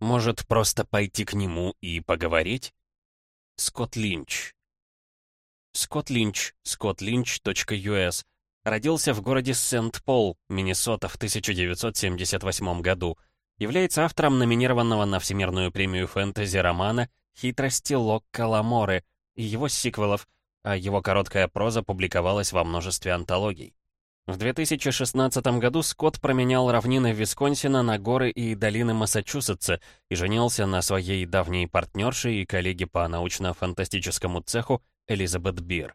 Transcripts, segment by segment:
Может, просто пойти к нему и поговорить? Скотт Линч. Скотт Линч, scottlynch.us, родился в городе Сент-Пол, Миннесота в 1978 году. Является автором номинированного на Всемирную премию фэнтези романа «Хитрости Локка Ламоры» и его сиквелов, а его короткая проза публиковалась во множестве антологий. В 2016 году Скотт променял равнины Висконсина на горы и долины Массачусетса и женился на своей давней партнерше и коллеге по научно-фантастическому цеху Элизабет Бир.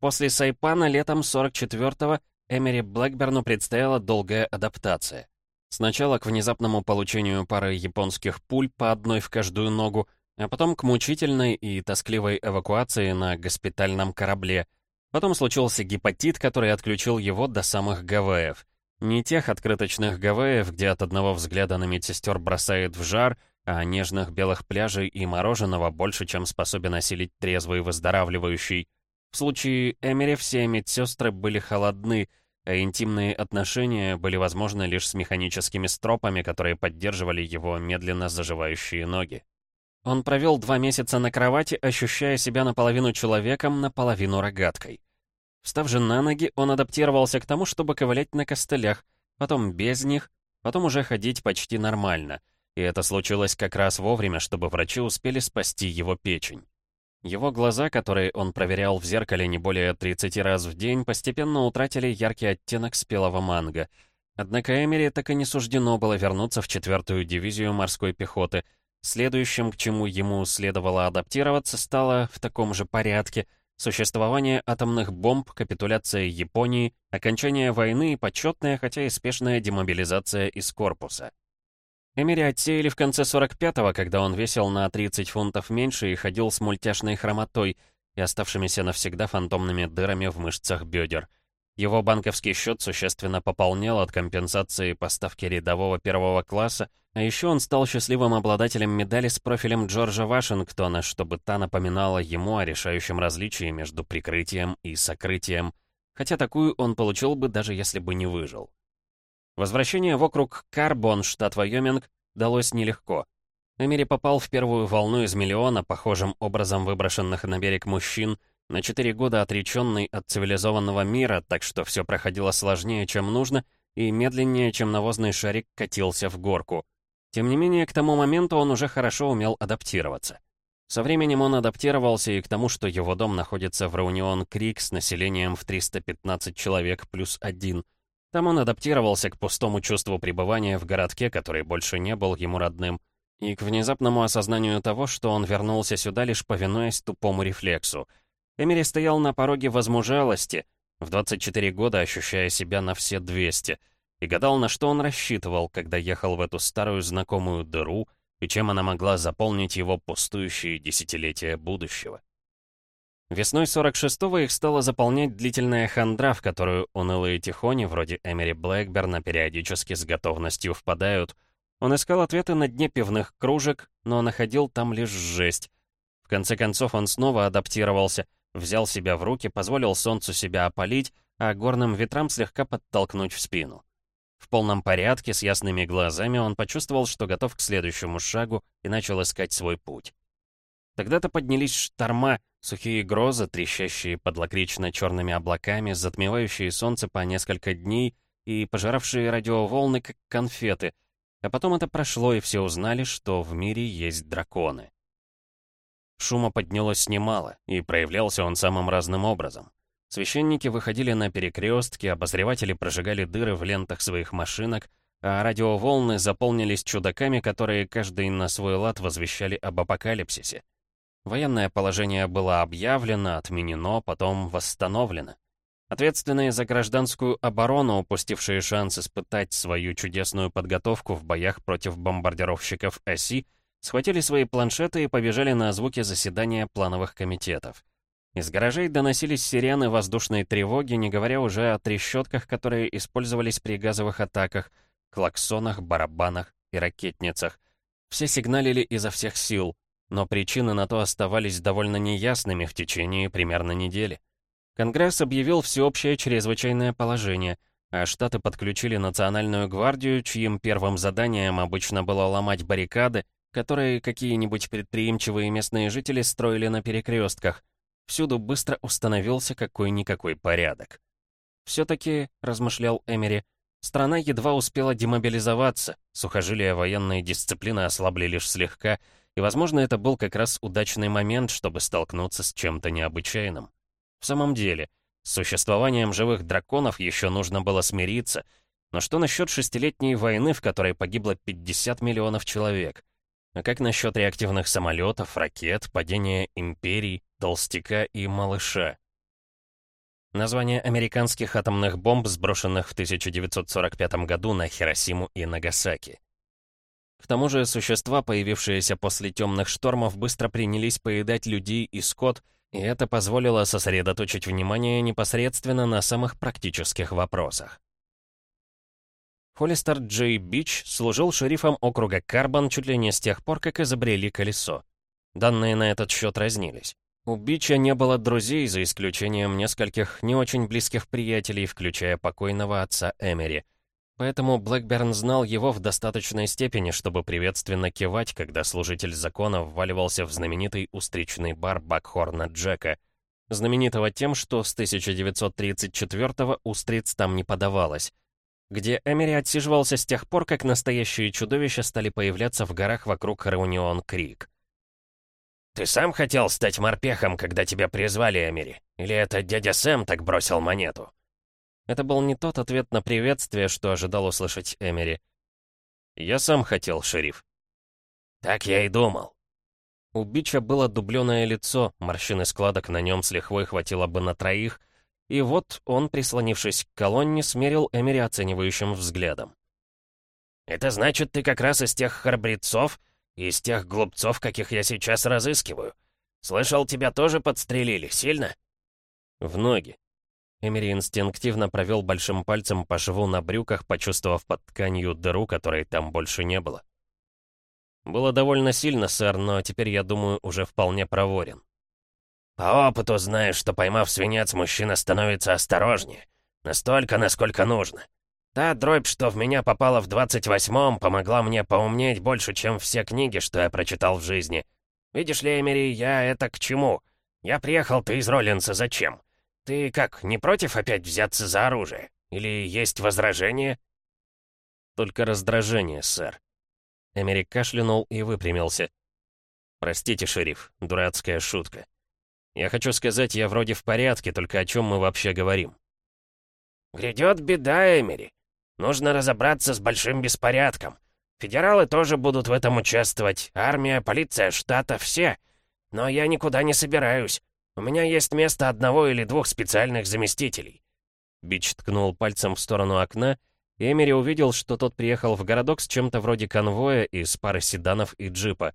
После Сайпана летом 44-го Эмери Блэкберну предстояла долгая адаптация. Сначала к внезапному получению пары японских пуль по одной в каждую ногу, а потом к мучительной и тоскливой эвакуации на госпитальном корабле — Потом случился гепатит, который отключил его до самых Гавайев. Не тех открыточных Гавайев, где от одного взгляда на медсестер бросает в жар, а нежных белых пляжей и мороженого больше, чем способен осилить трезвый выздоравливающий. В случае Эмери все медсестры были холодны, а интимные отношения были возможны лишь с механическими стропами, которые поддерживали его медленно заживающие ноги. Он провел два месяца на кровати, ощущая себя наполовину человеком, наполовину рогаткой. Встав же на ноги, он адаптировался к тому, чтобы ковылять на костылях, потом без них, потом уже ходить почти нормально. И это случилось как раз вовремя, чтобы врачи успели спасти его печень. Его глаза, которые он проверял в зеркале не более 30 раз в день, постепенно утратили яркий оттенок спелого манго. Однако Эмери так и не суждено было вернуться в четвертую дивизию морской пехоты — Следующим, к чему ему следовало адаптироваться, стало в таком же порядке существование атомных бомб, капитуляция Японии, окончание войны и почетная, хотя и спешная демобилизация из корпуса. Эмери отсеяли в конце 45-го, когда он весил на 30 фунтов меньше и ходил с мультяшной хромотой и оставшимися навсегда фантомными дырами в мышцах бедер. Его банковский счет существенно пополнел от компенсации поставки рядового первого класса, а еще он стал счастливым обладателем медали с профилем Джорджа Вашингтона, чтобы та напоминала ему о решающем различии между прикрытием и сокрытием, хотя такую он получил бы, даже если бы не выжил. Возвращение в округ Карбон, штат Вайоминг, далось нелегко. Эмери попал в первую волну из миллиона, похожим образом выброшенных на берег мужчин, на четыре года отреченный от цивилизованного мира, так что все проходило сложнее, чем нужно, и медленнее, чем навозный шарик катился в горку — тем не менее, к тому моменту он уже хорошо умел адаптироваться. Со временем он адаптировался и к тому, что его дом находится в Раунион-Крик с населением в 315 человек плюс один. Там он адаптировался к пустому чувству пребывания в городке, который больше не был ему родным, и к внезапному осознанию того, что он вернулся сюда лишь повинуясь тупому рефлексу. Эмери стоял на пороге возмужалости, в 24 года ощущая себя на все 200 — и гадал, на что он рассчитывал, когда ехал в эту старую знакомую дыру, и чем она могла заполнить его пустующие десятилетия будущего. Весной 46-го их стала заполнять длительная хандра, в которую унылые тихони, вроде Эмери Блэкберна, периодически с готовностью впадают. Он искал ответы на дне пивных кружек, но находил там лишь жесть. В конце концов он снова адаптировался, взял себя в руки, позволил солнцу себя опалить, а горным ветрам слегка подтолкнуть в спину. В полном порядке, с ясными глазами, он почувствовал, что готов к следующему шагу и начал искать свой путь. Тогда-то поднялись шторма, сухие грозы, трещащие под лакрично-черными облаками, затмевающие солнце по несколько дней и пожиравшие радиоволны, как конфеты. А потом это прошло, и все узнали, что в мире есть драконы. Шума поднялось немало, и проявлялся он самым разным образом. Священники выходили на перекрестки, обозреватели прожигали дыры в лентах своих машинок, а радиоволны заполнились чудаками, которые каждый на свой лад возвещали об апокалипсисе. Военное положение было объявлено, отменено, потом восстановлено. Ответственные за гражданскую оборону, упустившие шанс испытать свою чудесную подготовку в боях против бомбардировщиков ОСИ, схватили свои планшеты и побежали на звуки заседания плановых комитетов. Из гаражей доносились сирены воздушной тревоги, не говоря уже о трещотках, которые использовались при газовых атаках, клаксонах, барабанах и ракетницах. Все сигналили изо всех сил, но причины на то оставались довольно неясными в течение примерно недели. Конгресс объявил всеобщее чрезвычайное положение, а Штаты подключили Национальную гвардию, чьим первым заданием обычно было ломать баррикады, которые какие-нибудь предприимчивые местные жители строили на перекрестках. Всюду быстро установился какой-никакой порядок. «Все-таки», — размышлял Эмери, — «страна едва успела демобилизоваться, сухожилия военной дисциплины ослабли лишь слегка, и, возможно, это был как раз удачный момент, чтобы столкнуться с чем-то необычайным. В самом деле, с существованием живых драконов еще нужно было смириться, но что насчет шестилетней войны, в которой погибло 50 миллионов человек? А как насчет реактивных самолетов, ракет, падения империй, толстяка и малыша? Название американских атомных бомб, сброшенных в 1945 году на Хиросиму и Нагасаки. К тому же существа, появившиеся после темных штормов, быстро принялись поедать людей и скот, и это позволило сосредоточить внимание непосредственно на самых практических вопросах. Холлистер Джей Бич служил шерифом округа Карбон чуть ли не с тех пор, как изобрели колесо. Данные на этот счет разнились. У Бича не было друзей, за исключением нескольких не очень близких приятелей, включая покойного отца Эмери. Поэтому Блэкберн знал его в достаточной степени, чтобы приветственно кивать, когда служитель закона вваливался в знаменитый устричный бар Бакхорна Джека. Знаменитого тем, что с 1934-го устриц там не подавалось где Эмери отсиживался с тех пор, как настоящие чудовища стали появляться в горах вокруг Реунион Крик. «Ты сам хотел стать морпехом, когда тебя призвали, Эмери? Или это дядя Сэм так бросил монету?» Это был не тот ответ на приветствие, что ожидал услышать Эмери. «Я сам хотел, шериф». «Так я и думал». У Бича было дубленое лицо, морщины складок на нем с лихвой хватило бы на троих, и вот он, прислонившись к колонне, смерил Эмери оценивающим взглядом. «Это значит, ты как раз из тех храбрецов, из тех глупцов, каких я сейчас разыскиваю. Слышал, тебя тоже подстрелили, сильно?» «В ноги». Эмери инстинктивно провел большим пальцем по шву на брюках, почувствовав под тканью дыру, которой там больше не было. «Было довольно сильно, сэр, но теперь, я думаю, уже вполне проворен». По опыту знаешь, что поймав свинец, мужчина становится осторожнее. Настолько, насколько нужно. Та дробь, что в меня попала в 28-м, помогла мне поумнеть больше, чем все книги, что я прочитал в жизни. Видишь ли, Эмери, я это к чему? Я приехал, ты из Роллинса, зачем? Ты как, не против опять взяться за оружие? Или есть возражение? Только раздражение, сэр. Эмери кашлянул и выпрямился. Простите, шериф, дурацкая шутка. Я хочу сказать, я вроде в порядке, только о чем мы вообще говорим?» «Грядет беда, Эмери. Нужно разобраться с большим беспорядком. Федералы тоже будут в этом участвовать. Армия, полиция штата, все. Но я никуда не собираюсь. У меня есть место одного или двух специальных заместителей». Бич ткнул пальцем в сторону окна, и Эмери увидел, что тот приехал в городок с чем-то вроде конвоя из пары седанов и джипа.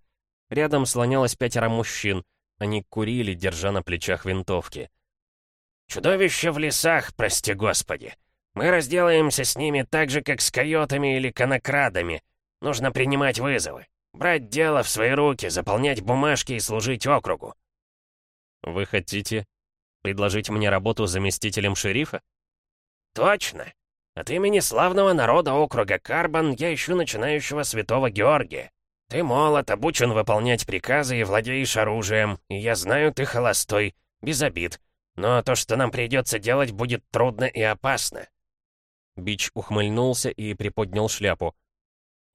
Рядом слонялось пятеро мужчин — они курили, держа на плечах винтовки. «Чудовище в лесах, прости господи. Мы разделаемся с ними так же, как с койотами или конокрадами. Нужно принимать вызовы, брать дело в свои руки, заполнять бумажки и служить округу». «Вы хотите предложить мне работу заместителем шерифа?» «Точно. От имени славного народа округа Карбон я ищу начинающего святого Георгия. «Ты молод, обучен выполнять приказы и владеешь оружием, и я знаю, ты холостой, без обид. Но то, что нам придется делать, будет трудно и опасно». Бич ухмыльнулся и приподнял шляпу.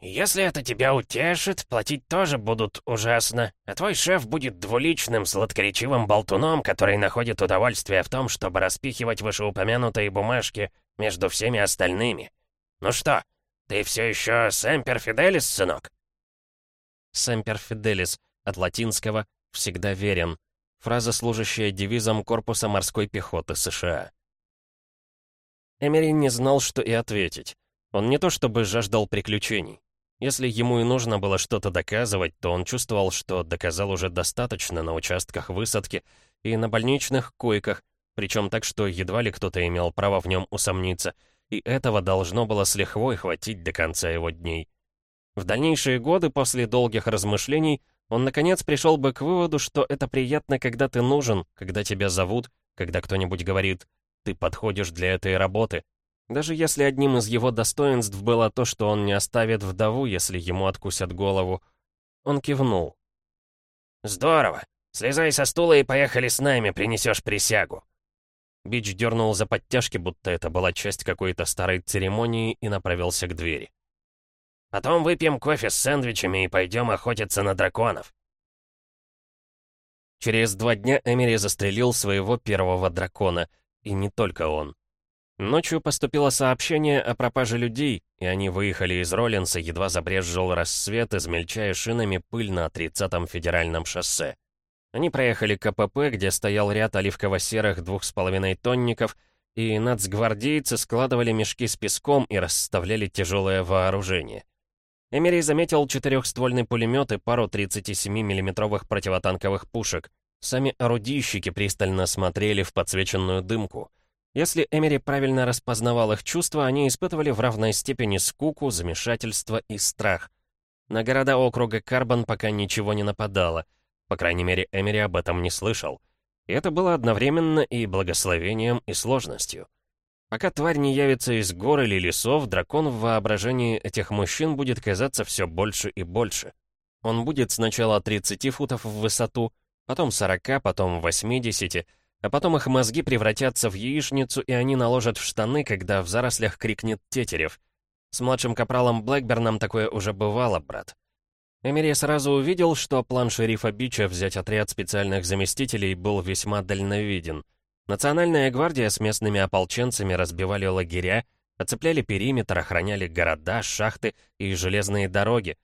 «Если это тебя утешит, платить тоже будут ужасно, а твой шеф будет двуличным, сладкоречивым болтуном, который находит удовольствие в том, чтобы распихивать вышеупомянутые бумажки между всеми остальными. Ну что, ты все еще Сэмпер Фиделис, сынок?» «Семпер Фиделис» от латинского «всегда верен», фраза, служащая девизом Корпуса морской пехоты США. Эмери не знал, что и ответить. Он не то чтобы жаждал приключений. Если ему и нужно было что-то доказывать, то он чувствовал, что доказал уже достаточно на участках высадки и на больничных койках, причем так, что едва ли кто-то имел право в нем усомниться, и этого должно было с лихвой хватить до конца его дней. В дальнейшие годы, после долгих размышлений, он наконец пришел бы к выводу, что это приятно, когда ты нужен, когда тебя зовут, когда кто-нибудь говорит «ты подходишь для этой работы». Даже если одним из его достоинств было то, что он не оставит вдову, если ему откусят голову. Он кивнул. «Здорово! Слезай со стула и поехали с нами, принесешь присягу!» Бич дернул за подтяжки, будто это была часть какой-то старой церемонии, и направился к двери. «Потом выпьем кофе с сэндвичами и пойдем охотиться на драконов». Через два дня Эмери застрелил своего первого дракона, и не только он. Ночью поступило сообщение о пропаже людей, и они выехали из Роллинса, едва забрезжил рассвет, измельчая шинами пыль на 30-м федеральном шоссе. Они проехали КПП, где стоял ряд оливково-серых двух с половиной тонников, и нацгвардейцы складывали мешки с песком и расставляли тяжелое вооружение. Эмери заметил четырехствольный пулемет и пару 37 миллиметровых противотанковых пушек. Сами орудийщики пристально смотрели в подсвеченную дымку. Если Эмери правильно распознавал их чувства, они испытывали в равной степени скуку, замешательство и страх. На города округа Карбон пока ничего не нападало — по крайней мере, Эмери об этом не слышал. И это было одновременно и благословением, и сложностью. Пока тварь не явится из гор или лесов, дракон в воображении этих мужчин будет казаться все больше и больше. Он будет сначала 30 футов в высоту, потом 40, потом 80, а потом их мозги превратятся в яичницу, и они наложат в штаны, когда в зарослях крикнет Тетерев. С младшим капралом Блэкберном такое уже бывало, брат. Эмери сразу увидел, что план шерифа Бича взять отряд специальных заместителей был весьма дальновиден. Национальная гвардия с местными ополченцами разбивали лагеря, оцепляли периметр, охраняли города, шахты и железные дороги.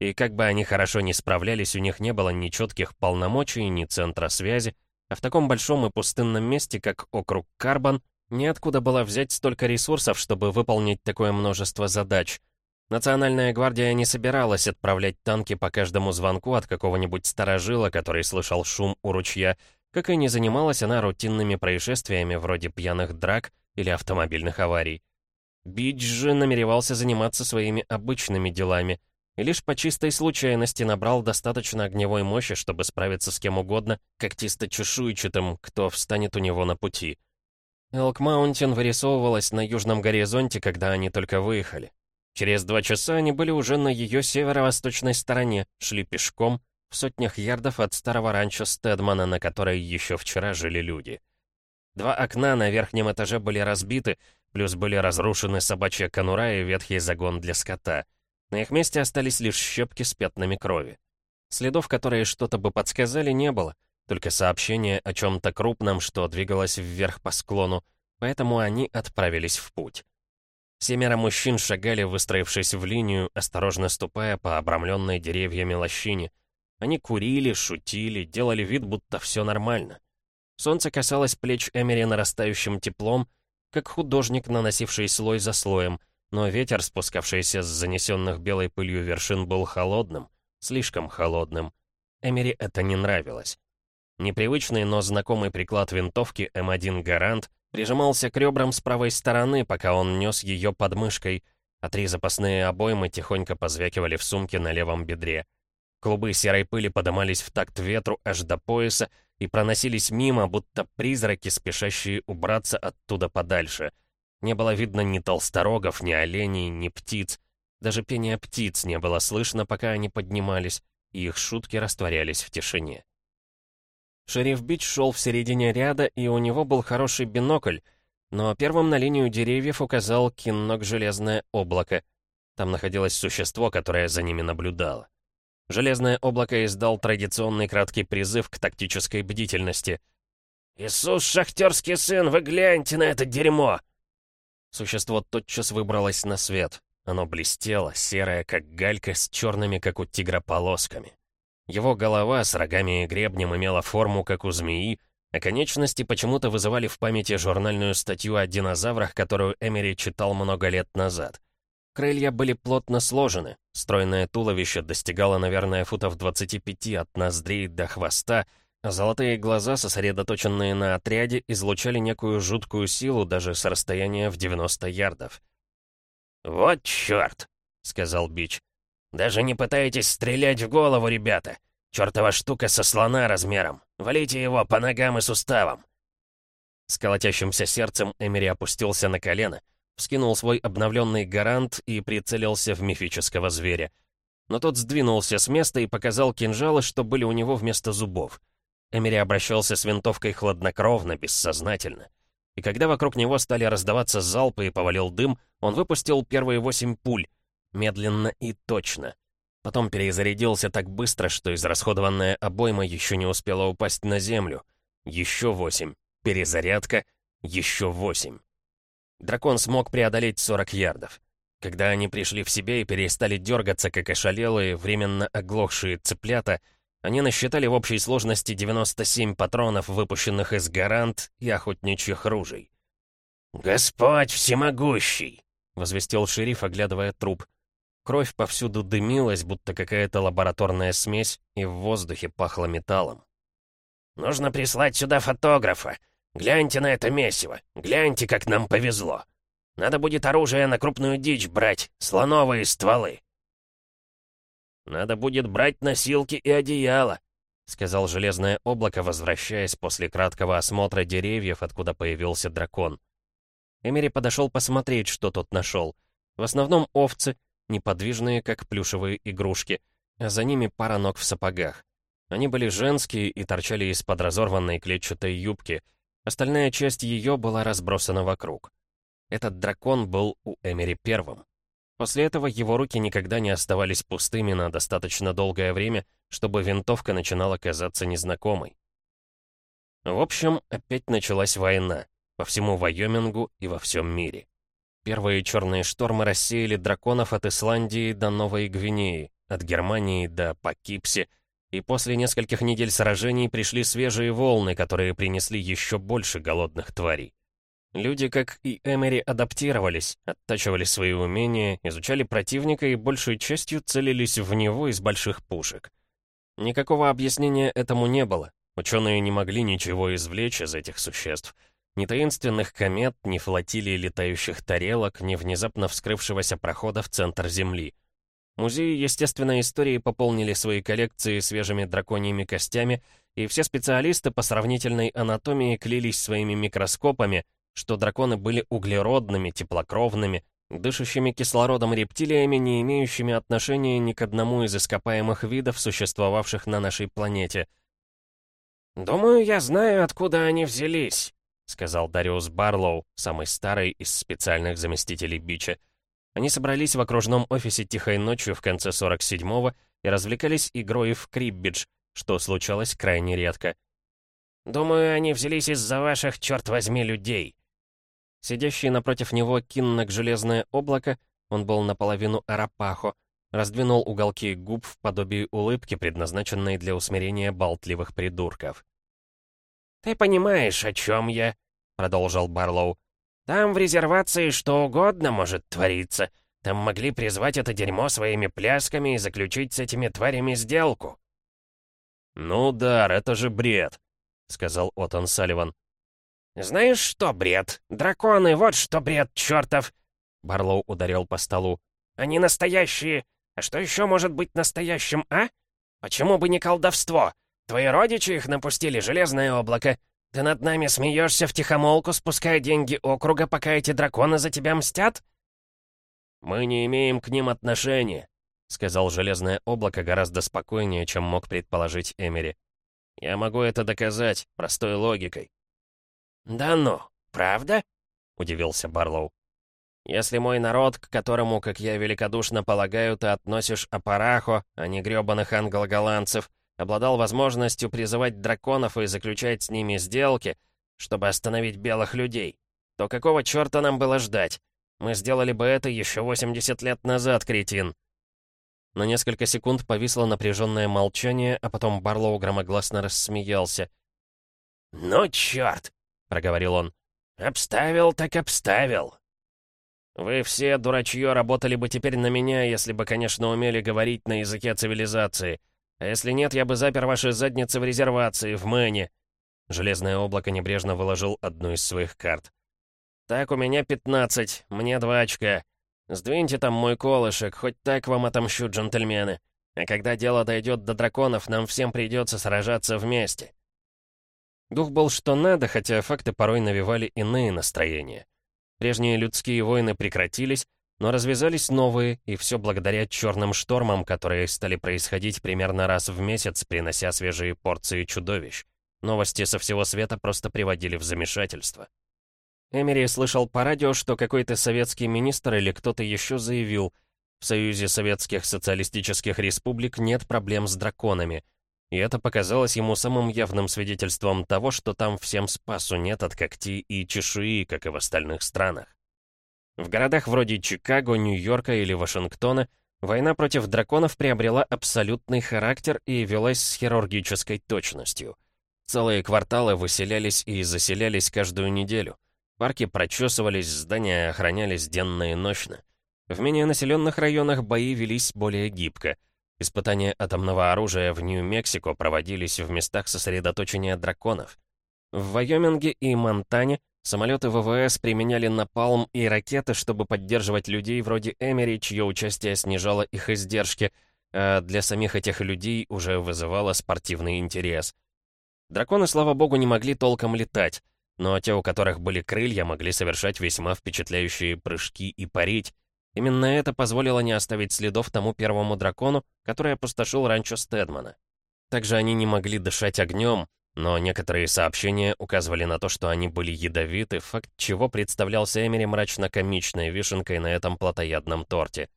И как бы они хорошо не справлялись, у них не было ни четких полномочий, ни центра связи, а в таком большом и пустынном месте, как округ Карбон, неоткуда было взять столько ресурсов, чтобы выполнить такое множество задач — Национальная гвардия не собиралась отправлять танки по каждому звонку от какого-нибудь старожила, который слышал шум у ручья, как и не занималась она рутинными происшествиями вроде пьяных драк или автомобильных аварий. Бидж же намеревался заниматься своими обычными делами, и лишь по чистой случайности набрал достаточно огневой мощи, чтобы справиться с кем угодно, когтисто-чешуйчатым, кто встанет у него на пути. Элк Маунтин вырисовывалась на южном горизонте, когда они только выехали. Через два часа они были уже на ее северо-восточной стороне, шли пешком, в сотнях ярдов от старого ранчо Стедмана, на которой еще вчера жили люди. Два окна на верхнем этаже были разбиты, плюс были разрушены собачья конура и ветхий загон для скота. На их месте остались лишь щепки с пятнами крови. Следов, которые что-то бы подсказали, не было, только сообщение о чем-то крупном, что двигалось вверх по склону, поэтому они отправились в путь. Семеро мужчин шагали, выстроившись в линию, осторожно ступая по обрамленной деревьями лощине. Они курили, шутили, делали вид, будто все нормально. Солнце касалось плеч Эмери нарастающим теплом, как художник, наносивший слой за слоем, но ветер, спускавшийся с занесенных белой пылью вершин, был холодным, слишком холодным. Эмери это не нравилось. Непривычный, но знакомый приклад винтовки М1 «Гарант» прижимался к ребрам с правой стороны, пока он нес ее под мышкой, а три запасные обоймы тихонько позвякивали в сумке на левом бедре. Клубы серой пыли подымались в такт ветру аж до пояса и проносились мимо, будто призраки, спешащие убраться оттуда подальше. Не было видно ни толсторогов, ни оленей, ни птиц. Даже пения птиц не было слышно, пока они поднимались, и их шутки растворялись в тишине. Шериф Бич шел в середине ряда, и у него был хороший бинокль, но первым на линию деревьев указал киннок «Железное облако». Там находилось существо, которое за ними наблюдало. Железное облако издал традиционный краткий призыв к тактической бдительности. «Иисус, шахтерский сын, вы гляньте на это дерьмо!» Существо тотчас выбралось на свет. Оно блестело, серое, как галька, с черными, как у тигра, полосками. Его голова с рогами и гребнем имела форму, как у змеи, а конечности почему-то вызывали в памяти журнальную статью о динозаврах, которую Эмери читал много лет назад. Крылья были плотно сложены, стройное туловище достигало, наверное, футов 25 от ноздрей до хвоста, а золотые глаза, сосредоточенные на отряде, излучали некую жуткую силу даже с расстояния в 90 ярдов. «Вот чёрт!» — сказал Бич. «Даже не пытайтесь стрелять в голову, ребята! Чёртова штука со слона размером! Валите его по ногам и суставам!» С колотящимся сердцем Эмери опустился на колено, вскинул свой обновленный гарант и прицелился в мифического зверя. Но тот сдвинулся с места и показал кинжалы, что были у него вместо зубов. Эмери обращался с винтовкой хладнокровно, бессознательно. И когда вокруг него стали раздаваться залпы и повалил дым, он выпустил первые восемь пуль, медленно и точно. Потом перезарядился так быстро, что израсходованная обойма еще не успела упасть на землю. Еще восемь. Перезарядка. Еще восемь. Дракон смог преодолеть 40 ярдов. Когда они пришли в себе и перестали дергаться, как ошалелые, временно оглохшие цыплята, они насчитали в общей сложности 97 патронов, выпущенных из гарант и охотничьих ружей. «Господь всемогущий!» — возвестил шериф, оглядывая труп. Кровь повсюду дымилась, будто какая-то лабораторная смесь, и в воздухе пахло металлом. «Нужно прислать сюда фотографа. Гляньте на это месиво. Гляньте, как нам повезло. Надо будет оружие на крупную дичь брать, слоновые стволы». «Надо будет брать носилки и одеяло», — сказал Железное облако, возвращаясь после краткого осмотра деревьев, откуда появился дракон. Эмери подошел посмотреть, что тот нашел. В основном овцы, неподвижные, как плюшевые игрушки, а за ними пара ног в сапогах. Они были женские и торчали из-под разорванной клетчатой юбки. Остальная часть ее была разбросана вокруг. Этот дракон был у Эмери первым. После этого его руки никогда не оставались пустыми на достаточно долгое время, чтобы винтовка начинала казаться незнакомой. В общем, опять началась война по всему Вайомингу и во всем мире. Первые черные штормы рассеяли драконов от Исландии до Новой Гвинеи, от Германии до Покипси, и после нескольких недель сражений пришли свежие волны, которые принесли еще больше голодных тварей. Люди, как и Эмери, адаптировались, оттачивали свои умения, изучали противника и большей частью целились в него из больших пушек. Никакого объяснения этому не было. Ученые не могли ничего извлечь из этих существ. Ни таинственных комет, ни флотилии летающих тарелок, ни внезапно вскрывшегося прохода в центр Земли. Музеи естественной истории пополнили свои коллекции свежими драконьими костями, и все специалисты по сравнительной анатомии клялись своими микроскопами, что драконы были углеродными, теплокровными, дышащими кислородом рептилиями, не имеющими отношения ни к одному из ископаемых видов, существовавших на нашей планете. «Думаю, я знаю, откуда они взялись», — сказал Дариус Барлоу, самый старый из специальных заместителей Бича. Они собрались в окружном офисе тихой ночью в конце 47-го и развлекались игрой в криббидж, что случалось крайне редко. «Думаю, они взялись из-за ваших, черт возьми, людей». Сидящий напротив него киннок железное облако, он был наполовину арапахо, раздвинул уголки губ в подобии улыбки, предназначенной для усмирения болтливых придурков. «Ты понимаешь, о чем я?» — продолжал Барлоу. Там в резервации что угодно может твориться. Там могли призвать это дерьмо своими плясками и заключить с этими тварями сделку». «Ну, Дар, это же бред», — сказал Отон Салливан. «Знаешь что, бред? Драконы, вот что бред, чертов!» Барлоу ударил по столу. «Они настоящие! А что еще может быть настоящим, а? Почему бы не колдовство? Твои родичи их напустили, железное облако. «Ты над нами смеешься втихомолку, спуская деньги округа, пока эти драконы за тебя мстят?» «Мы не имеем к ним отношения», — сказал Железное Облако гораздо спокойнее, чем мог предположить Эмери. «Я могу это доказать простой логикой». «Да ну, правда?» — удивился Барлоу. «Если мой народ, к которому, как я великодушно полагаю, ты относишь апарахо, а не грёбаных англо-голландцев, — обладал возможностью призывать драконов и заключать с ними сделки, чтобы остановить белых людей, то какого черта нам было ждать? Мы сделали бы это еще 80 лет назад, кретин. На несколько секунд повисло напряженное молчание, а потом Барлоу громогласно рассмеялся. «Ну, черт!» — проговорил он. «Обставил так обставил!» «Вы все, дурачье, работали бы теперь на меня, если бы, конечно, умели говорить на языке цивилизации. А если нет, я бы запер ваши задницы в резервации, в Мэне». Железное облако небрежно выложил одну из своих карт. «Так, у меня 15, мне два очка. Сдвиньте там мой колышек, хоть так вам отомщу, джентльмены. А когда дело дойдет до драконов, нам всем придется сражаться вместе». Дух был что надо, хотя факты порой навевали иные настроения. Прежние людские войны прекратились, но развязались новые, и все благодаря черным штормам, которые стали происходить примерно раз в месяц, принося свежие порции чудовищ. Новости со всего света просто приводили в замешательство. Эмери слышал по радио, что какой-то советский министр или кто-то еще заявил, в Союзе Советских Социалистических Республик нет проблем с драконами. И это показалось ему самым явным свидетельством того, что там всем спасу нет от когтей и чешуи, как и в остальных странах. В городах вроде Чикаго, Нью-Йорка или Вашингтона война против драконов приобрела абсолютный характер и велась с хирургической точностью. Целые кварталы выселялись и заселялись каждую неделю. Парки прочесывались, здания охранялись денно и ночно. В менее населенных районах бои велись более гибко. Испытания атомного оружия в Нью-Мексико проводились в местах сосредоточения драконов. В Вайоминге и Монтане Самолеты ВВС применяли напалм и ракеты, чтобы поддерживать людей вроде Эмери, чье участие снижало их издержки, а для самих этих людей уже вызывало спортивный интерес. Драконы, слава богу, не могли толком летать, но те, у которых были крылья, могли совершать весьма впечатляющие прыжки и парить. Именно это позволило не оставить следов тому первому дракону, который опустошил ранчо Стедмана. Также они не могли дышать огнем, но некоторые сообщения указывали на то, что они были ядовиты, факт чего представлялся Эмери мрачно-комичной вишенкой на этом плотоядном торте.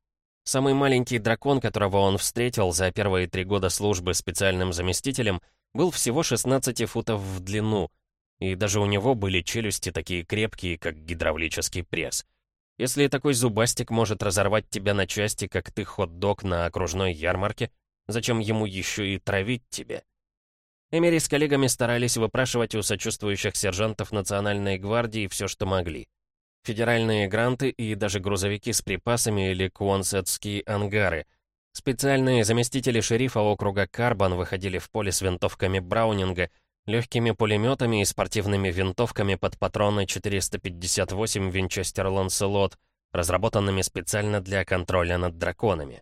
Самый маленький дракон, которого он встретил за первые три года службы специальным заместителем, был всего 16 футов в длину, и даже у него были челюсти такие крепкие, как гидравлический пресс. Если такой зубастик может разорвать тебя на части, как ты хот-дог на окружной ярмарке, зачем ему еще и травить тебя? Эмери с коллегами старались выпрашивать у сочувствующих сержантов Национальной гвардии все, что могли. Федеральные гранты и даже грузовики с припасами или куонсетские ангары. Специальные заместители шерифа округа Карбан выходили в поле с винтовками Браунинга, легкими пулеметами и спортивными винтовками под патроны 458 Винчестер Ланселот, разработанными специально для контроля над драконами.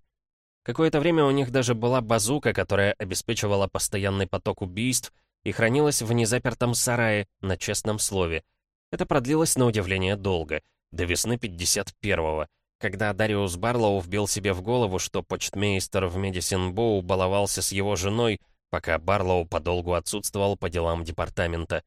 Какое-то время у них даже была базука, которая обеспечивала постоянный поток убийств и хранилась в незапертом сарае, на честном слове. Это продлилось на удивление долго, до весны 51-го, когда Дариус Барлоу вбил себе в голову, что почтмейстер в Медисин Боу баловался с его женой, пока Барлоу подолгу отсутствовал по делам департамента.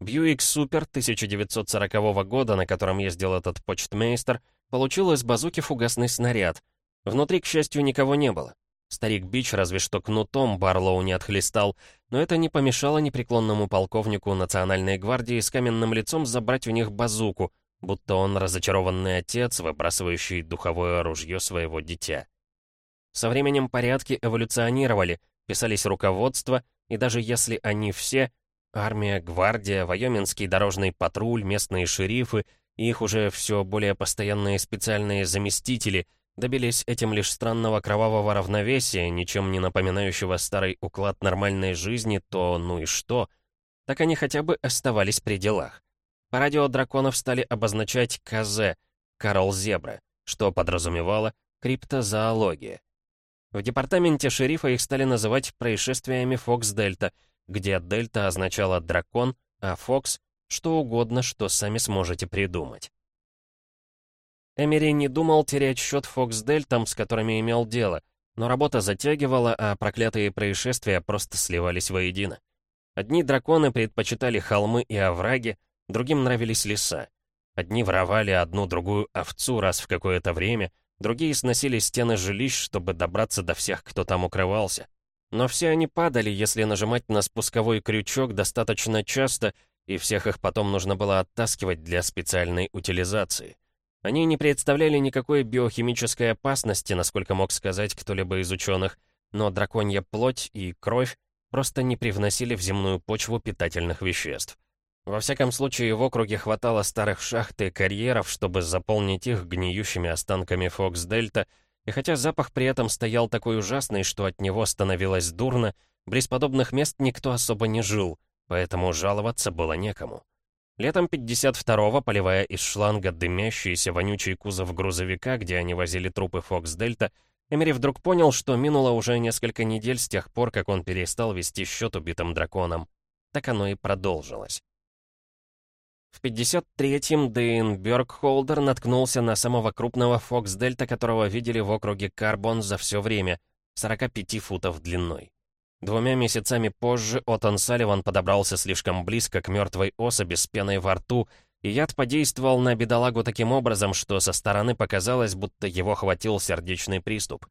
Бьюик Супер 1940 года, на котором ездил этот почтмейстер, получил из базуки фугасный снаряд — Внутри, к счастью, никого не было. Старик Бич разве что кнутом Барлоу не отхлестал, но это не помешало непреклонному полковнику Национальной гвардии с каменным лицом забрать у них базуку, будто он разочарованный отец, выбрасывающий духовое ружье своего дитя. Со временем порядки эволюционировали, писались руководства, и даже если они все — армия, гвардия, Вайоминский дорожный патруль, местные шерифы и их уже все более постоянные специальные заместители — добились этим лишь странного кровавого равновесия, ничем не напоминающего старый уклад нормальной жизни, то ну и что? Так они хотя бы оставались при делах. По радио драконов стали обозначать КЗ, Карл Зебра, что подразумевало криптозоология. В департаменте шерифа их стали называть происшествиями Фокс-Дельта, где Дельта означала дракон, а Фокс — что угодно, что сами сможете придумать. Эмери не думал терять счет Фокс-Дельтам, с которыми имел дело, но работа затягивала, а проклятые происшествия просто сливались воедино. Одни драконы предпочитали холмы и овраги, другим нравились леса. Одни воровали одну-другую овцу раз в какое-то время, другие сносили стены жилищ, чтобы добраться до всех, кто там укрывался. Но все они падали, если нажимать на спусковой крючок достаточно часто, и всех их потом нужно было оттаскивать для специальной утилизации. Они не представляли никакой биохимической опасности, насколько мог сказать кто-либо из ученых, но драконья плоть и кровь просто не привносили в земную почву питательных веществ. Во всяком случае, в округе хватало старых шахт и карьеров, чтобы заполнить их гниющими останками Фокс-Дельта, и хотя запах при этом стоял такой ужасный, что от него становилось дурно, близ подобных мест никто особо не жил, поэтому жаловаться было некому. Летом 52-го, поливая из шланга дымящийся вонючий кузов грузовика, где они возили трупы Фокс-Дельта, Эмери вдруг понял, что минуло уже несколько недель с тех пор, как он перестал вести счет убитым драконом. Так оно и продолжилось. В 53-м Дэйн Бёркхолдер наткнулся на самого крупного Фокс-Дельта, которого видели в округе Карбон за все время, 45 футов длиной. Двумя месяцами позже Отон Салливан подобрался слишком близко к мертвой особи с пеной во рту, и яд подействовал на бедолагу таким образом, что со стороны показалось, будто его хватил сердечный приступ.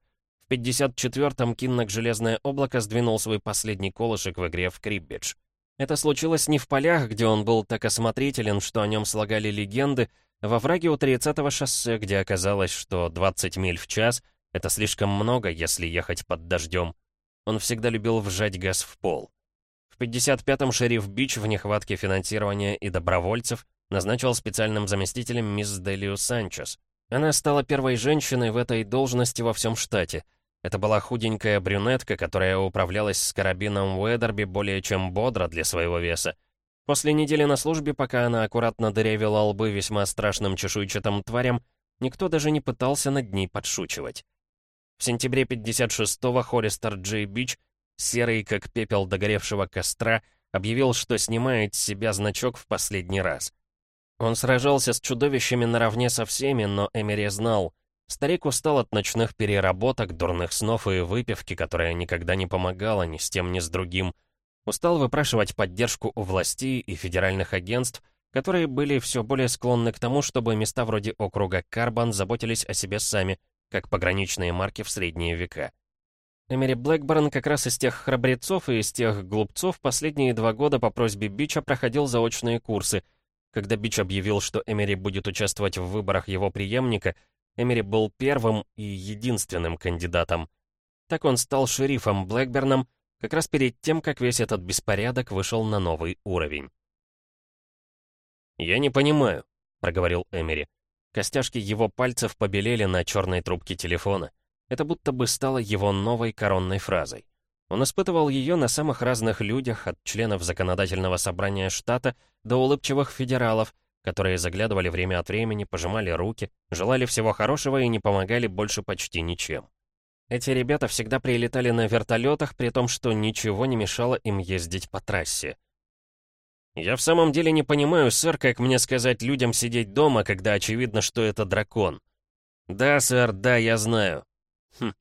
В 54-м Киннок Железное Облако сдвинул свой последний колышек в игре в Криббидж. Это случилось не в полях, где он был так осмотрителен, что о нем слагали легенды, а во враге у 30-го шоссе, где оказалось, что 20 миль в час — это слишком много, если ехать под дождем. Он всегда любил вжать газ в пол. В 55-м шериф Бич в нехватке финансирования и добровольцев назначил специальным заместителем мисс Делио Санчес. Она стала первой женщиной в этой должности во всем штате. Это была худенькая брюнетка, которая управлялась с карабином Уэдерби более чем бодро для своего веса. После недели на службе, пока она аккуратно дырявила лбы весьма страшным чешуйчатым тварям, никто даже не пытался над ней подшучивать. В сентябре 56-го Хористер Джей Бич, серый как пепел догоревшего костра, объявил, что снимает с себя значок в последний раз. Он сражался с чудовищами наравне со всеми, но Эмери знал, старик устал от ночных переработок, дурных снов и выпивки, которая никогда не помогала ни с тем, ни с другим. Устал выпрашивать поддержку у властей и федеральных агентств, которые были все более склонны к тому, чтобы места вроде округа Карбан заботились о себе сами – как пограничные марки в средние века. Эмери Блэкборн как раз из тех храбрецов и из тех глупцов последние два года по просьбе Бича проходил заочные курсы. Когда Бич объявил, что Эмери будет участвовать в выборах его преемника, Эмери был первым и единственным кандидатом. Так он стал шерифом Блэкберном как раз перед тем, как весь этот беспорядок вышел на новый уровень. «Я не понимаю», — проговорил Эмери. Костяшки его пальцев побелели на черной трубке телефона. Это будто бы стало его новой коронной фразой. Он испытывал ее на самых разных людях, от членов законодательного собрания штата до улыбчивых федералов, которые заглядывали время от времени, пожимали руки, желали всего хорошего и не помогали больше почти ничем. Эти ребята всегда прилетали на вертолетах, при том, что ничего не мешало им ездить по трассе. «Я в самом деле не понимаю, сэр, как мне сказать людям сидеть дома, когда очевидно, что это дракон». «Да, сэр, да, я знаю». «Хм,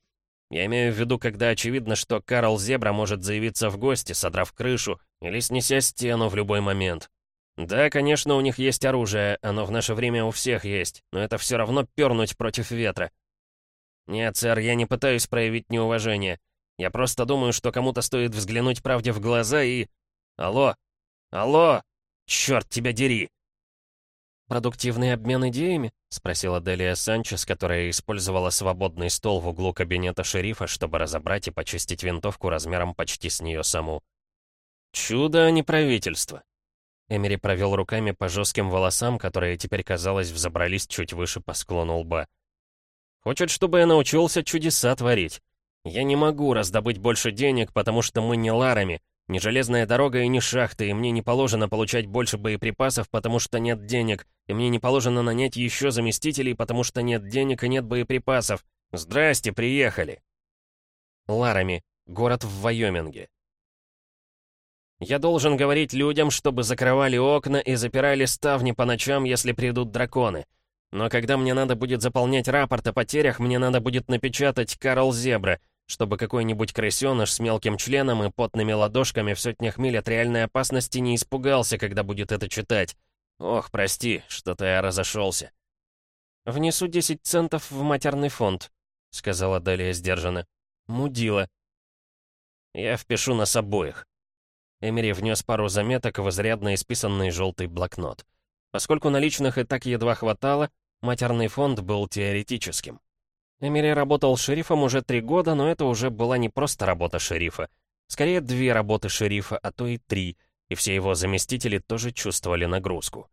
я имею в виду, когда очевидно, что Карл Зебра может заявиться в гости, содрав крышу, или снеся стену в любой момент. Да, конечно, у них есть оружие, оно в наше время у всех есть, но это все равно пернуть против ветра. Нет, сэр, я не пытаюсь проявить неуважение. Я просто думаю, что кому-то стоит взглянуть правде в глаза и... Алло, «Алло! Черт тебя дери!» «Продуктивный обмен идеями?» — спросила Делия Санчес, которая использовала свободный стол в углу кабинета шерифа, чтобы разобрать и почистить винтовку размером почти с нее саму. «Чудо, а не правительство!» Эмери провел руками по жестким волосам, которые теперь, казалось, взобрались чуть выше по склону лба. «Хочет, чтобы я научился чудеса творить. Я не могу раздобыть больше денег, потому что мы не ларами, ни железная дорога и ни шахты, и мне не положено получать больше боеприпасов, потому что нет денег, и мне не положено нанять еще заместителей, потому что нет денег и нет боеприпасов. Здрасте, приехали. Ларами. Город в Вайоминге. Я должен говорить людям, чтобы закрывали окна и запирали ставни по ночам, если придут драконы. Но когда мне надо будет заполнять рапорт о потерях, мне надо будет напечатать «Карл Зебра», чтобы какой-нибудь крысёныш с мелким членом и потными ладошками в сотнях миль от реальной опасности не испугался, когда будет это читать. Ох, прости, что-то я разошелся. «Внесу 10 центов в матерный фонд», — сказала Далия сдержанно. «Мудила». «Я впишу нас обоих». Эмери внес пару заметок в изрядно исписанный желтый блокнот. Поскольку наличных и так едва хватало, матерный фонд был теоретическим. Эмили работал шерифом уже три года, но это уже была не просто работа шерифа. Скорее, две работы шерифа, а то и три, и все его заместители тоже чувствовали нагрузку.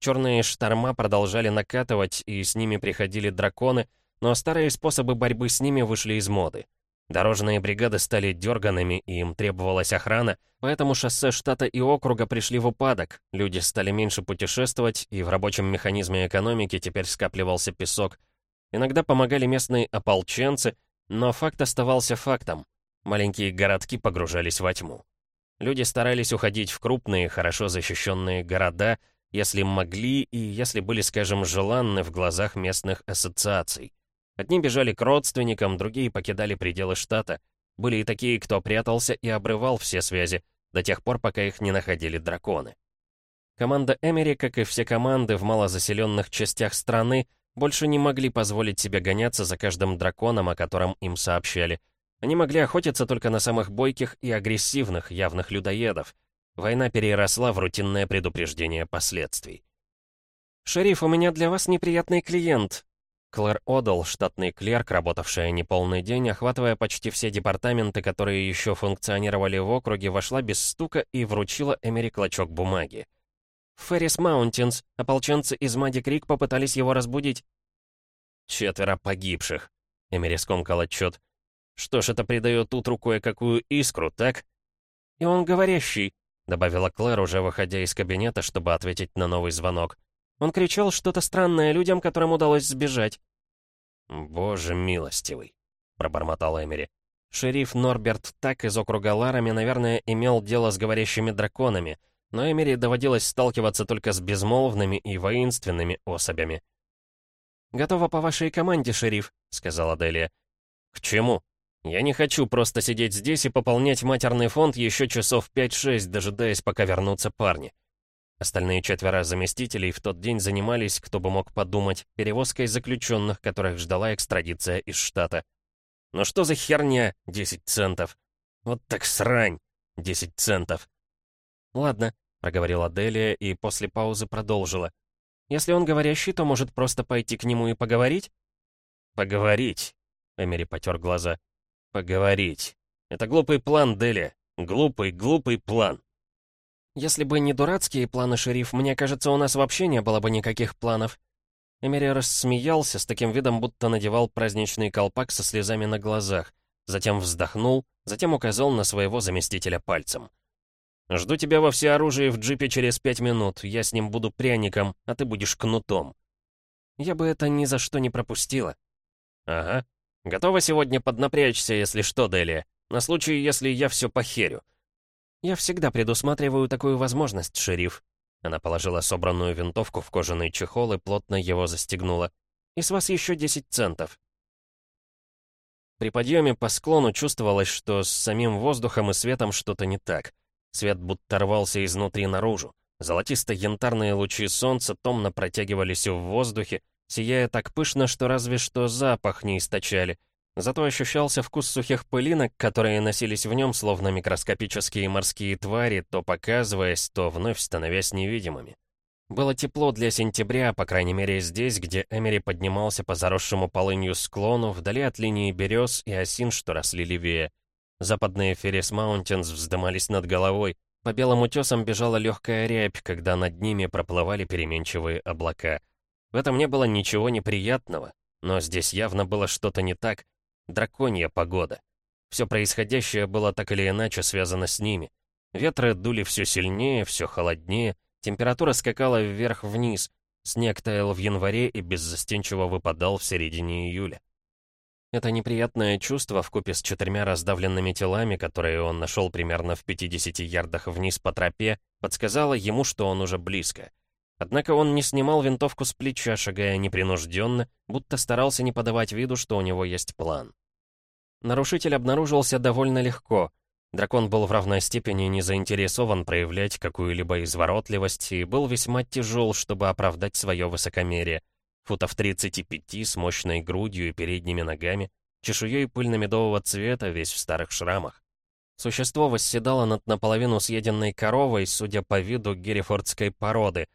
Черные шторма продолжали накатывать, и с ними приходили драконы, но старые способы борьбы с ними вышли из моды. Дорожные бригады стали дерганными, и им требовалась охрана, поэтому шоссе штата и округа пришли в упадок, люди стали меньше путешествовать, и в рабочем механизме экономики теперь скапливался песок, Иногда помогали местные ополченцы, но факт оставался фактом. Маленькие городки погружались во тьму. Люди старались уходить в крупные, хорошо защищенные города, если могли и если были, скажем, желанны в глазах местных ассоциаций. Одни бежали к родственникам, другие покидали пределы штата. Были и такие, кто прятался и обрывал все связи, до тех пор, пока их не находили драконы. Команда Эмери, как и все команды в малозаселенных частях страны, больше не могли позволить себе гоняться за каждым драконом, о котором им сообщали. Они могли охотиться только на самых бойких и агрессивных явных людоедов. Война переросла в рутинное предупреждение последствий. «Шериф, у меня для вас неприятный клиент», Клэр Одал, штатный клерк, работавшая неполный день, охватывая почти все департаменты, которые еще функционировали в округе, вошла без стука и вручила Эмери клочок бумаги. «Феррис Маунтинс. Ополченцы из Мади Крик попытались его разбудить». «Четверо погибших», — Эмери скомкал отчет. «Что ж, это придает утру кое-какую искру, так?» «И он говорящий», — добавила Клэр, уже выходя из кабинета, чтобы ответить на новый звонок. Он кричал что-то странное людям, которым удалось сбежать. «Боже милостивый», — пробормотал Эмери. Шериф Норберт так из округа Ларами, наверное, имел дело с говорящими драконами, но Эмери доводилось сталкиваться только с безмолвными и воинственными особями. «Готова по вашей команде, шериф», — сказала Делия. «К чему? Я не хочу просто сидеть здесь и пополнять матерный фонд еще часов 5-6, дожидаясь, пока вернутся парни. Остальные четверо заместителей в тот день занимались, кто бы мог подумать, перевозкой заключенных, которых ждала экстрадиция из штата. Но что за херня 10 центов? Вот так срань 10 центов. «Ладно», — проговорила Делия и после паузы продолжила. «Если он говорящий, то может просто пойти к нему и поговорить?» «Поговорить?» — Эмери потер глаза. «Поговорить. Это глупый план, Делия. Глупый, глупый план. Если бы не дурацкие планы, шериф, мне кажется, у нас вообще не было бы никаких планов». Эмери рассмеялся с таким видом, будто надевал праздничный колпак со слезами на глазах. Затем вздохнул, затем указал на своего заместителя пальцем. «Жду тебя во всеоружии в джипе через пять минут. Я с ним буду пряником, а ты будешь кнутом». «Я бы это ни за что не пропустила». «Ага. Готова сегодня поднапрячься, если что, Делия. На случай, если я все похерю. «Я всегда предусматриваю такую возможность, шериф». Она положила собранную винтовку в кожаный чехол и плотно его застегнула. «И с вас еще 10 центов». При подъеме по склону чувствовалось, что с самим воздухом и светом что-то не так. Свет будто рвался изнутри наружу. Золотисто-янтарные лучи солнца томно протягивались в воздухе, сияя так пышно, что разве что запах не источали — Зато ощущался вкус сухих пылинок, которые носились в нем, словно микроскопические морские твари, то показываясь, то вновь становясь невидимыми. Было тепло для сентября, по крайней мере здесь, где Эмери поднимался по заросшему полынью склону, вдали от линии берез и осин, что росли левее. Западные Феррис Маунтинс вздымались над головой, по белым утесам бежала легкая рябь, когда над ними проплывали переменчивые облака. В этом не было ничего неприятного, но здесь явно было что-то не так, Драконья погода. Все происходящее было так или иначе связано с ними. Ветры дули все сильнее, все холоднее, температура скакала вверх-вниз, снег таял в январе и беззастенчиво выпадал в середине июля. Это неприятное чувство вкупе с четырьмя раздавленными телами, которые он нашел примерно в 50 ярдах вниз по тропе, подсказало ему, что он уже близко. Однако он не снимал винтовку с плеча, шагая непринужденно, будто старался не подавать виду, что у него есть план. Нарушитель обнаружился довольно легко. Дракон был в равной степени не заинтересован проявлять какую-либо изворотливость и был весьма тяжел, чтобы оправдать свое высокомерие. Футов 35 с мощной грудью и передними ногами, чешуей пыльно-медового цвета, весь в старых шрамах. Существо восседало над наполовину съеденной коровой, судя по виду герефордской породы,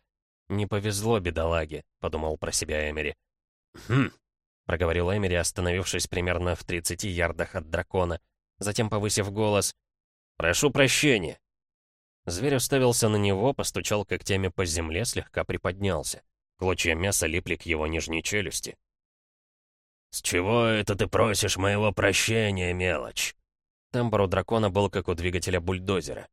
«Не повезло, бедолаге», — подумал про себя Эмери. «Хм», — проговорил Эмери, остановившись примерно в 30 ярдах от дракона. Затем, повысив голос, «Прошу прощения». Зверь уставился на него, постучал когтями по земле, слегка приподнялся. Клочья мяса липли к его нижней челюсти. «С чего это ты просишь моего прощения, мелочь?» Тембр у дракона был как у двигателя бульдозера.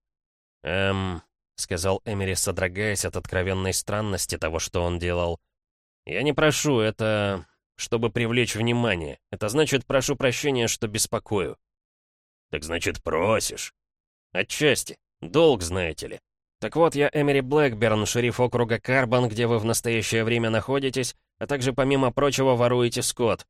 «Эм, — сказал Эмери, содрогаясь от откровенной странности того, что он делал. «Я не прошу, это... чтобы привлечь внимание. Это значит, прошу прощения, что беспокою». «Так значит, просишь?» «Отчасти. Долг, знаете ли». Так вот, я Эмери Блэкберн, шериф округа Карбон, где вы в настоящее время находитесь, а также, помимо прочего, воруете скот».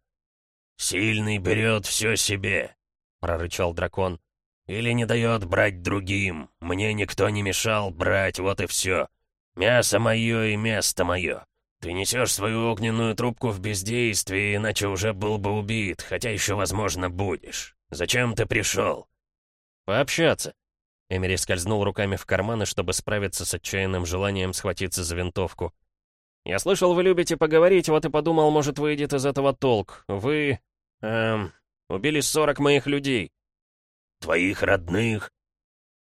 «Сильный берет все себе», — прорычал дракон. «Или не дает брать другим. Мне никто не мешал брать, вот и все. Мясо мое и место мое. Ты несешь свою огненную трубку в бездействии, иначе уже был бы убит, хотя еще, возможно, будешь. Зачем ты пришел?» «Пообщаться». Эмери скользнул руками в карманы, чтобы справиться с отчаянным желанием схватиться за винтовку. «Я слышал, вы любите поговорить, вот и подумал, может, выйдет из этого толк. Вы... эм... убили сорок моих людей». «Твоих родных?»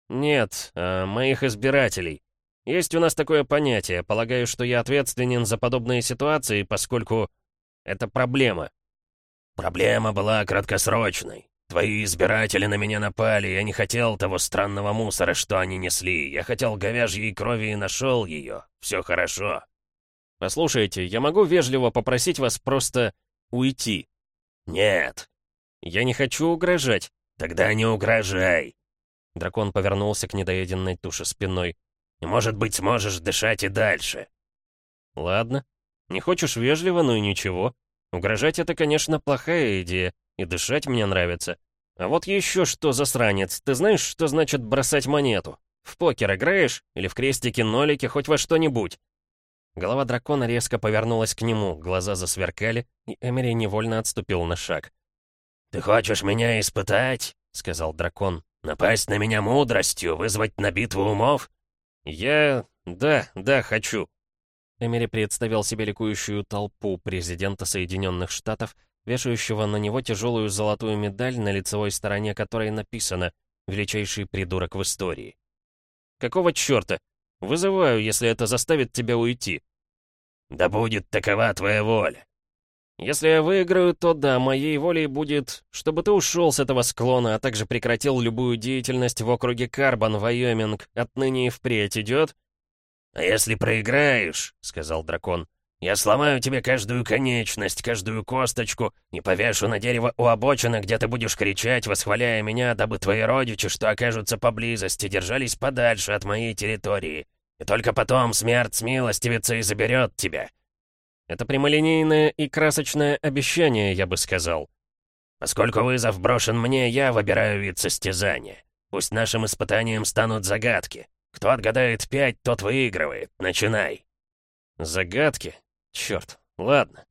«Нет, э, моих избирателей. Есть у нас такое понятие. Полагаю, что я ответственен за подобные ситуации, поскольку это проблема». «Проблема была краткосрочной. Твои избиратели на меня напали, я не хотел того странного мусора, что они несли. Я хотел говяжьей крови и нашел ее. Все хорошо». «Послушайте, я могу вежливо попросить вас просто уйти?» «Нет». «Я не хочу угрожать». «Тогда не угрожай». Дракон повернулся к недоеденной туше спиной. «И, может быть, сможешь дышать и дальше». «Ладно. Не хочешь вежливо, ну и ничего. Угрожать — это, конечно, плохая идея, и дышать мне нравится. А вот еще что, засранец, ты знаешь, что значит бросать монету? В покер играешь? Или в крестики-нолики, хоть во что-нибудь?» Голова дракона резко повернулась к нему, глаза засверкали, и Эмери невольно отступил на шаг. «Ты хочешь меня испытать?» — сказал дракон. «Напасть на меня мудростью, вызвать на битву умов?» «Я... да, да, хочу». Эмери представил себе ликующую толпу президента Соединенных Штатов, вешающего на него тяжелую золотую медаль, на лицевой стороне которой написано «Величайший придурок в истории». «Какого черта? Вызываю, если это заставит тебя уйти». «Да будет такова твоя воля. Если я выиграю, то да, моей волей будет, чтобы ты ушел с этого склона, а также прекратил любую деятельность в округе Карбон, Вайоминг. Отныне и впредь идет? «А если проиграешь, — сказал дракон, — я сломаю тебе каждую конечность, каждую косточку и повешу на дерево у обочины, где ты будешь кричать, восхваляя меня, дабы твои родичи, что окажутся поблизости, держались подальше от моей территории. И только потом смерть смилостивится и заберет тебя. Это прямолинейное и красочное обещание, я бы сказал. Поскольку вызов брошен мне, я выбираю вид состязания. Пусть нашим испытанием станут загадки. Кто отгадает пять, тот выигрывает. Начинай. Загадки? Черт, ладно.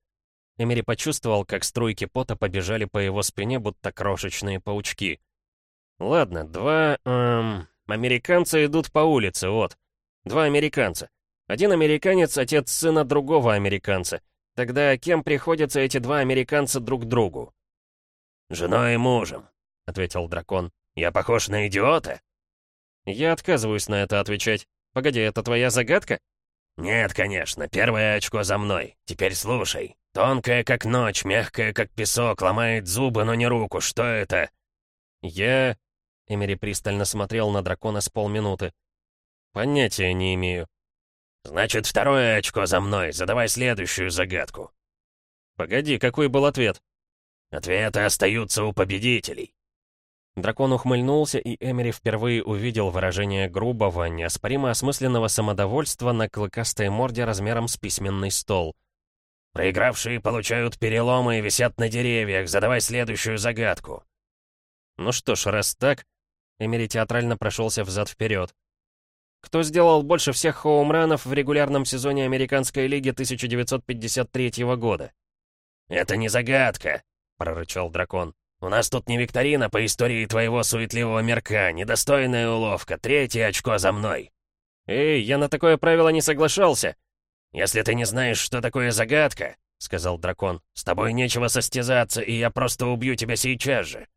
Эмери почувствовал, как струйки пота побежали по его спине, будто крошечные паучки. Ладно, два... Эм, американца идут по улице, вот. Два американца. Один американец — отец сына другого американца. Тогда кем приходятся эти два американца друг другу? «Женой и мужем», — ответил дракон. «Я похож на идиота?» «Я отказываюсь на это отвечать. Погоди, это твоя загадка?» «Нет, конечно. Первое очко за мной. Теперь слушай. Тонкая, как ночь, мягкая, как песок, ломает зубы, но не руку. Что это?» «Я...» Эмери пристально смотрел на дракона с полминуты. «Понятия не имею». «Значит, второе очко за мной. Задавай следующую загадку». «Погоди, какой был ответ?» «Ответы остаются у победителей». Дракон ухмыльнулся, и Эмери впервые увидел выражение грубого, неоспоримо осмысленного самодовольства на клыкастой морде размером с письменный стол. «Проигравшие получают переломы и висят на деревьях. Задавай следующую загадку». «Ну что ж, раз так...» Эмери театрально прошелся взад-вперед. Кто сделал больше всех хоумранов в регулярном сезоне Американской лиги 1953 года? «Это не загадка», — прорычал дракон. «У нас тут не викторина по истории твоего суетливого мерка, недостойная уловка, третье очко за мной». «Эй, я на такое правило не соглашался». «Если ты не знаешь, что такое загадка», — сказал дракон, — «с тобой нечего состязаться, и я просто убью тебя сейчас же».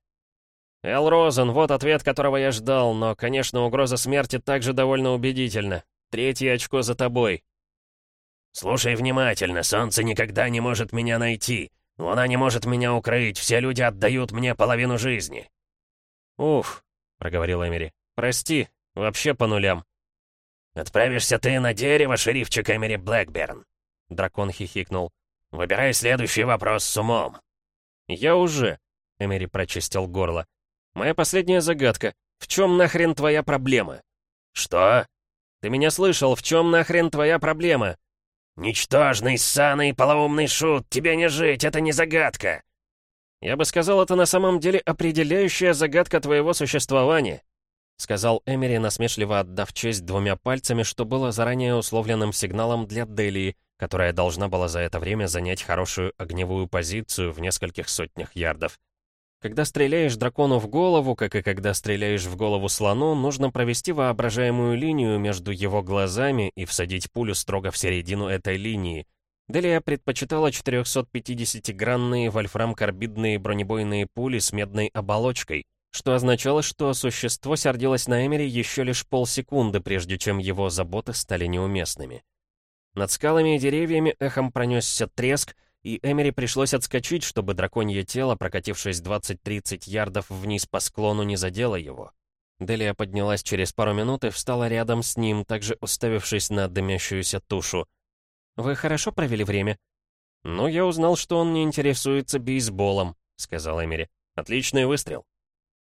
«Эл Розен, вот ответ, которого я ждал, но, конечно, угроза смерти также довольно убедительна. Третье очко за тобой». «Слушай внимательно, солнце никогда не может меня найти. Луна не может меня укрыть, все люди отдают мне половину жизни». «Уф», — проговорил Эмери, — «прости, вообще по нулям». «Отправишься ты на дерево, шерифчик Эмери Блэкберн», — дракон хихикнул. «Выбирай следующий вопрос с умом». «Я уже», — Эмери прочистил горло. Моя последняя загадка. В чем нахрен твоя проблема?» «Что?» Ты меня слышал, в чем нахрен твоя проблема?» «Ничтожный, ссаный, полоумный шут, тебе не жить, это не загадка!» «Я бы сказал, это на самом деле определяющая загадка твоего существования», сказал Эмери, насмешливо отдав честь двумя пальцами, что было заранее условленным сигналом для Делии, которая должна была за это время занять хорошую огневую позицию в нескольких сотнях ярдов. Когда стреляешь дракону в голову, как и когда стреляешь в голову слону, нужно провести воображаемую линию между его глазами и всадить пулю строго в середину этой линии. Делия предпочитала 450-гранные вольфрам-карбидные бронебойные пули с медной оболочкой, что означало, что существо сердилось на Эмери еще лишь полсекунды, прежде чем его заботы стали неуместными. Над скалами и деревьями эхом пронесся треск, и Эмери пришлось отскочить, чтобы драконье тело, прокатившись 20-30 ярдов вниз по склону, не задело его. Делия поднялась через пару минут и встала рядом с ним, также уставившись на дымящуюся тушу. «Вы хорошо провели время?» «Ну, я узнал, что он не интересуется бейсболом», — сказал Эмери. «Отличный выстрел».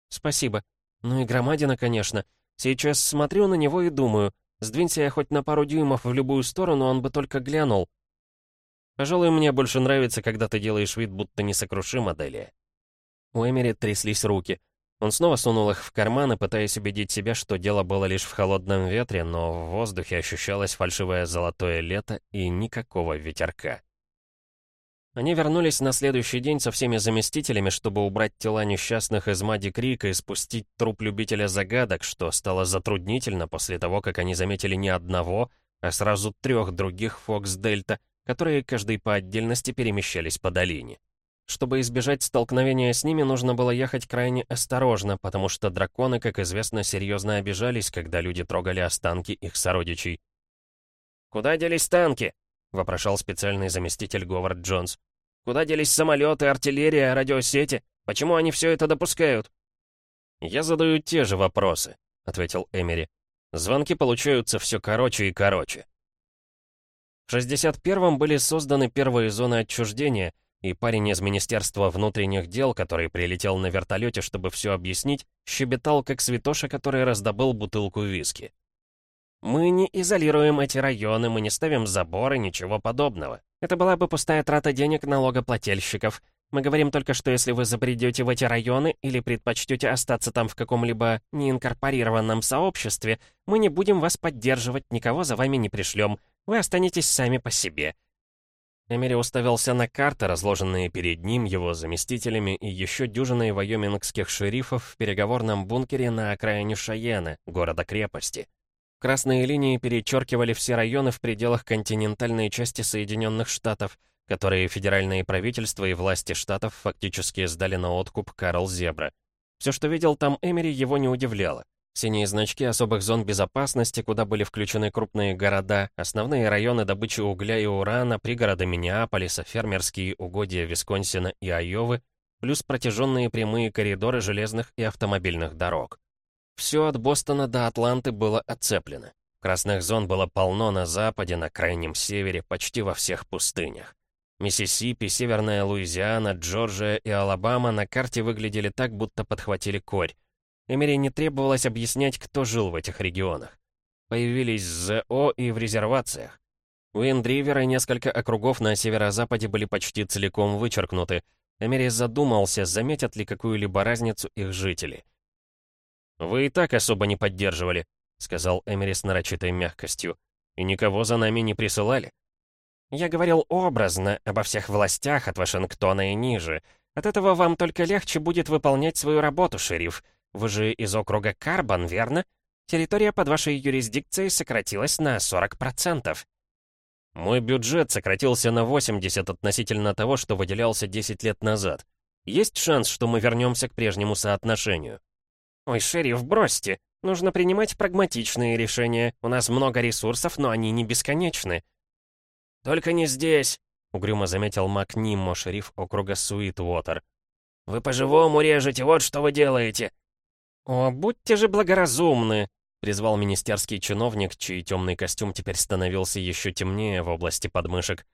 «Спасибо. Ну и громадина, конечно. Сейчас смотрю на него и думаю, сдвинься я хоть на пару дюймов в любую сторону, он бы только глянул. Пожалуй, мне больше нравится, когда ты делаешь вид, будто несокрушима, Делия». У Эмери тряслись руки. Он снова сунул их в карманы, пытаясь убедить себя, что дело было лишь в холодном ветре, но в воздухе ощущалось фальшивое золотое лето и никакого ветерка. Они вернулись на следующий день со всеми заместителями, чтобы убрать тела несчастных из Мади Крика и спустить труп любителя загадок, что стало затруднительно после того, как они заметили не одного, а сразу трех других Фокс-Дельта, которые каждый по отдельности перемещались по долине. Чтобы избежать столкновения с ними, нужно было ехать крайне осторожно, потому что драконы, как известно, серьезно обижались, когда люди трогали останки их сородичей. «Куда делись танки?» — вопрошал специальный заместитель Говард Джонс. «Куда делись самолеты, артиллерия, радиосети? Почему они все это допускают?» «Я задаю те же вопросы», — ответил Эмери. «Звонки получаются все короче и короче. В 61-м были созданы первые зоны отчуждения, и парень из Министерства внутренних дел, который прилетел на вертолете, чтобы все объяснить, щебетал, как святоша, который раздобыл бутылку виски. «Мы не изолируем эти районы, мы не ставим заборы, ничего подобного. Это была бы пустая трата денег налогоплательщиков. Мы говорим только, что если вы забредете в эти районы или предпочтете остаться там в каком-либо неинкорпорированном сообществе, мы не будем вас поддерживать, никого за вами не пришлем. Вы останетесь сами по себе». Эмери уставился на карты, разложенные перед ним, его заместителями и еще дюжиной вайомингских шерифов в переговорном бункере на окраине Шайена, города-крепости. Красные линии перечеркивали все районы в пределах континентальной части Соединенных Штатов, которые федеральные правительства и власти штатов фактически сдали на откуп Карл Зебра. Все, что видел там Эмери, его не удивляло. Синие значки особых зон безопасности, куда были включены крупные города, основные районы добычи угля и урана, пригороды Миннеаполиса, фермерские угодья Висконсина и Айовы, плюс протяженные прямые коридоры железных и автомобильных дорог. Все от Бостона до Атланты было оцеплено. Красных зон было полно на западе, на крайнем севере, почти во всех пустынях. Миссисипи, Северная Луизиана, Джорджия и Алабама на карте выглядели так, будто подхватили корь. Эмери не требовалось объяснять, кто жил в этих регионах. Появились ЗО и в резервациях. Уиндривер и несколько округов на северо-западе были почти целиком вычеркнуты. Эмери задумался, заметят ли какую-либо разницу их жители. «Вы и так особо не поддерживали», — сказал Эмери с нарочитой мягкостью. «И никого за нами не присылали». «Я говорил образно, обо всех властях от Вашингтона и ниже. От этого вам только легче будет выполнять свою работу, шериф. Вы же из округа Карбон, верно? Территория под вашей юрисдикцией сократилась на 40%. Мой бюджет сократился на 80 относительно того, что выделялся 10 лет назад. Есть шанс, что мы вернемся к прежнему соотношению? Ой, шериф, бросьте. Нужно принимать прагматичные решения. У нас много ресурсов, но они не бесконечны. Только не здесь, угрюмо заметил Мак Ниммо, шериф округа Суит-Уотер. «Вы по-живому режете, вот что вы делаете. «О, будьте же благоразумны!» — призвал министерский чиновник, чей темный костюм теперь становился еще темнее в области подмышек.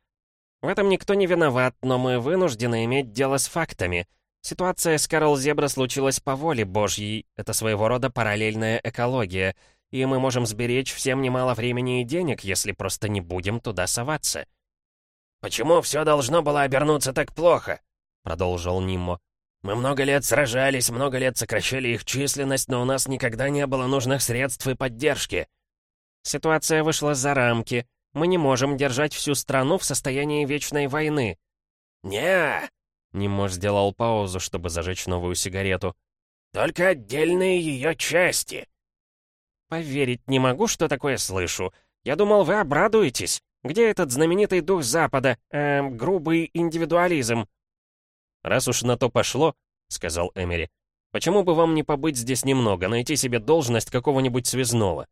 «В этом никто не виноват, но мы вынуждены иметь дело с фактами. Ситуация с Карл Зебра случилась по воле Божьей. Это своего рода параллельная экология. и мы можем сберечь всем немало времени и денег, если просто не будем туда соваться». «Почему все должно было обернуться так плохо?» — продолжил Ниммо. «Мы много лет сражались, много лет сокращали их численность, но у нас никогда не было нужных средств и поддержки». «Ситуация вышла за рамки. Мы не можем держать всю страну в состоянии вечной войны». «Не!» Ниммо сделал паузу, чтобы зажечь новую сигарету. «Только отдельные ее части». «Поверить не могу, что такое слышу. Я думал, вы обрадуетесь. Где этот знаменитый дух Запада, эм, грубый индивидуализм?» «Раз уж на то пошло», — сказал Эмери, «почему бы вам не побыть здесь немного, найти себе должность какого-нибудь связного?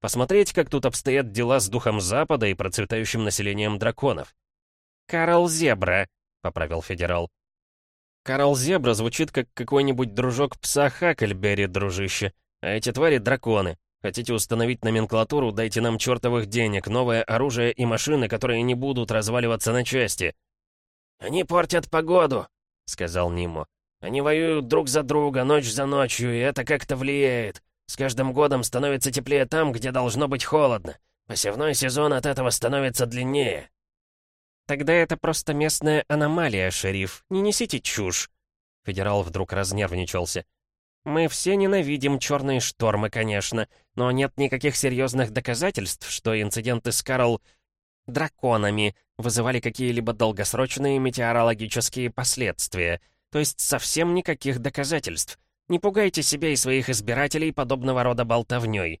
Посмотреть, как тут обстоят дела с духом Запада и процветающим населением драконов». «Карл Зебра», — поправил федерал. «Карл Зебра звучит как какой-нибудь дружок пса Хакльберри, дружище, а эти твари — драконы. Хотите установить номенклатуру, дайте нам чертовых денег, новое оружие и машины, которые не будут разваливаться на части». «Они портят погоду», — сказал Нимо. «Они воюют друг за друга, ночь за ночью, и это как-то влияет. С каждым годом становится теплее там, где должно быть холодно. Посевной сезон от этого становится длиннее». «Тогда это просто местная аномалия, шериф. Не несите чушь». Федерал вдруг разнервничался. «Мы все ненавидим черные штормы, конечно, но нет никаких серьезных доказательств, что инциденты с Карл драконами вызывали какие-либо долгосрочные метеорологические последствия, то есть совсем никаких доказательств. Не пугайте себя и своих избирателей подобного рода болтовней.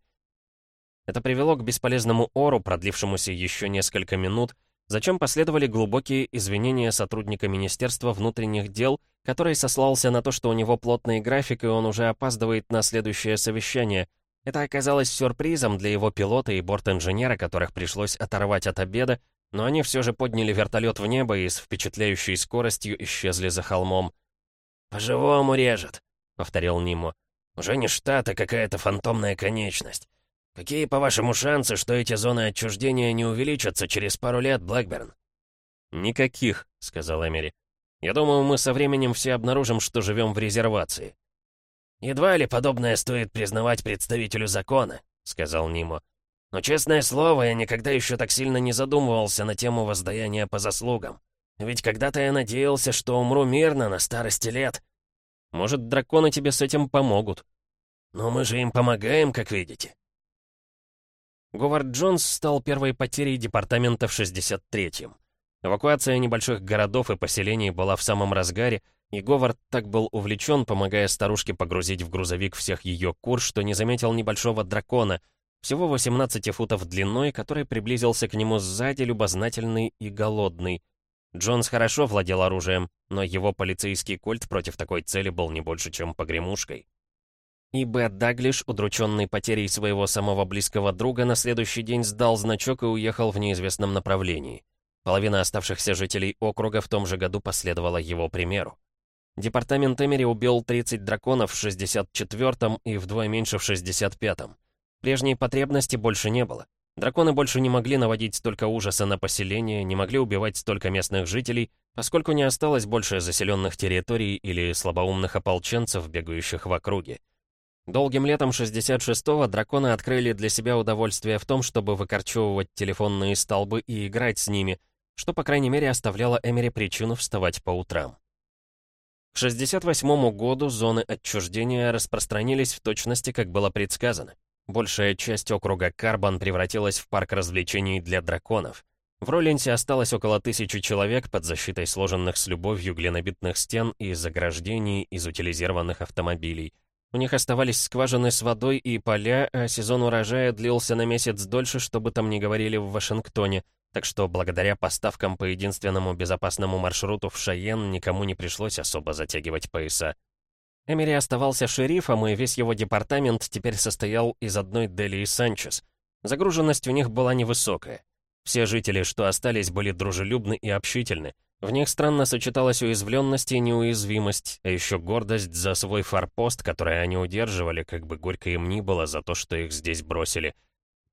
Это привело к бесполезному ору, продлившемуся еще несколько минут, зачем последовали глубокие извинения сотрудника Министерства внутренних дел, который сослался на то, что у него плотный график и он уже опаздывает на следующее совещание — это оказалось сюрпризом для его пилота и борт-инженера, которых пришлось оторвать от обеда, но они все же подняли вертолет в небо и с впечатляющей скоростью исчезли за холмом. «По-живому режет», — повторил Нимо. «Уже не штат, а какая-то фантомная конечность. Какие, по-вашему, шансы, что эти зоны отчуждения не увеличатся через пару лет, Блэкберн?» «Никаких», — сказал Эмери. «Я думаю, мы со временем все обнаружим, что живем в резервации». «Едва ли подобное стоит признавать представителю закона», — сказал Нимо. «Но, честное слово, я никогда еще так сильно не задумывался на тему воздаяния по заслугам. Ведь когда-то я надеялся, что умру мирно на старости лет». «Может, драконы тебе с этим помогут?» «Но мы же им помогаем, как видите». Говард Джонс стал первой потерей департамента в 63-м. Эвакуация небольших городов и поселений была в самом разгаре, и Говард так был увлечен, помогая старушке погрузить в грузовик всех ее кур, что не заметил небольшого дракона, всего 18 футов длиной, который приблизился к нему сзади, любознательный и голодный. Джонс хорошо владел оружием, но его полицейский кольт против такой цели был не больше, чем погремушкой. И Бэт Даглиш, удрученный потерей своего самого близкого друга, на следующий день сдал значок и уехал в неизвестном направлении. Половина оставшихся жителей округа в том же году последовала его примеру. Департамент Эмери убил 30 драконов в 64-м и вдвое меньше в 65-м. Прежней потребности больше не было. Драконы больше не могли наводить столько ужаса на поселение, не могли убивать столько местных жителей, поскольку не осталось больше заселенных территорий или слабоумных ополченцев, бегающих в округе. Долгим летом 66-го драконы открыли для себя удовольствие в том, чтобы выкорчевывать телефонные столбы и играть с ними, что, по крайней мере, оставляло Эмери причину вставать по утрам. К 68 году зоны отчуждения распространились в точности, как было предсказано. Большая часть округа Карбон превратилась в парк развлечений для драконов. В Роллинсе осталось около тысячи человек под защитой сложенных с любовью глинобитных стен и заграждений из утилизированных автомобилей. У них оставались скважины с водой и поля, а сезон урожая длился на месяц дольше, чтобы там не говорили в Вашингтоне, так что благодаря поставкам по единственному безопасному маршруту в Шайен никому не пришлось особо затягивать пояса. Эмери оставался шерифом, и весь его департамент теперь состоял из одной Дели Санчес. Загруженность у них была невысокая. Все жители, что остались, были дружелюбны и общительны. В них странно сочеталась уязвленность и неуязвимость, а еще гордость за свой форпост, который они удерживали, как бы горько им ни было за то, что их здесь бросили.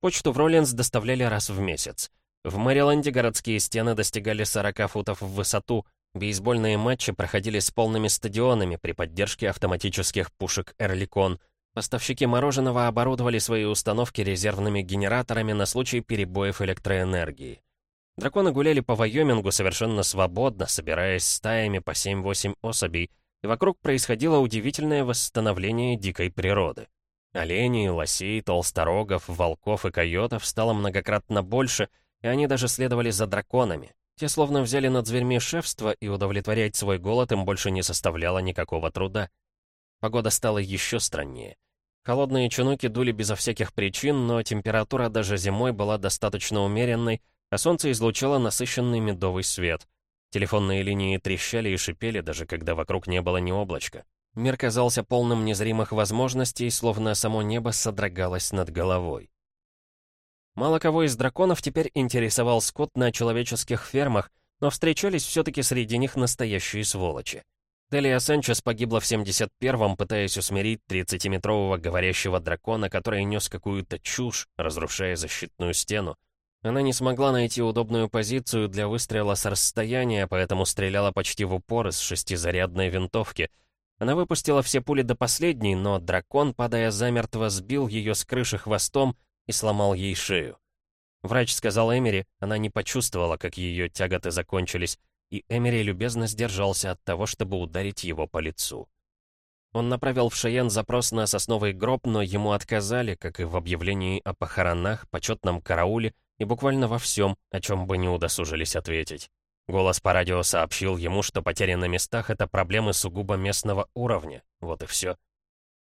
Почту в Роллинс доставляли раз в месяц. В Мэриленде городские стены достигали 40 футов в высоту, бейсбольные матчи проходили с полными стадионами при поддержке автоматических пушек «Эрликон», Поставщики мороженого оборудовали свои установки резервными генераторами на случай перебоев электроэнергии. Драконы гуляли по Вайомингу совершенно свободно, собираясь стаями по 7-8 особей, и вокруг происходило удивительное восстановление дикой природы. Оленей, лосей, толсторогов, волков и койотов стало многократно больше, и они даже следовали за драконами. Те словно взяли над зверьми шефство, и удовлетворять свой голод им больше не составляло никакого труда. Погода стала еще страннее. Холодные чинуки дули безо всяких причин, но температура даже зимой была достаточно умеренной, а солнце излучало насыщенный медовый свет. Телефонные линии трещали и шипели, даже когда вокруг не было ни облачка. Мир казался полным незримых возможностей, словно само небо содрогалось над головой. Мало кого из драконов теперь интересовал скот на человеческих фермах, но встречались все-таки среди них настоящие сволочи. Делия Санчес погибла в 71-м, пытаясь усмирить 30-метрового говорящего дракона, который нес какую-то чушь, разрушая защитную стену. Она не смогла найти удобную позицию для выстрела с расстояния, поэтому стреляла почти в упор из шестизарядной винтовки. Она выпустила все пули до последней, но дракон, падая замертво, сбил ее с крыши хвостом и сломал ей шею. Врач сказал Эмери, она не почувствовала, как ее тяготы закончились, и Эмери любезно сдержался от того, чтобы ударить его по лицу. Он направил в Шиен запрос на сосновый гроб, но ему отказали, как и в объявлении о похоронах, почетном карауле и буквально во всем, о чем бы не удосужились ответить. Голос по радио сообщил ему, что потери на местах — это проблемы сугубо местного уровня. Вот и все.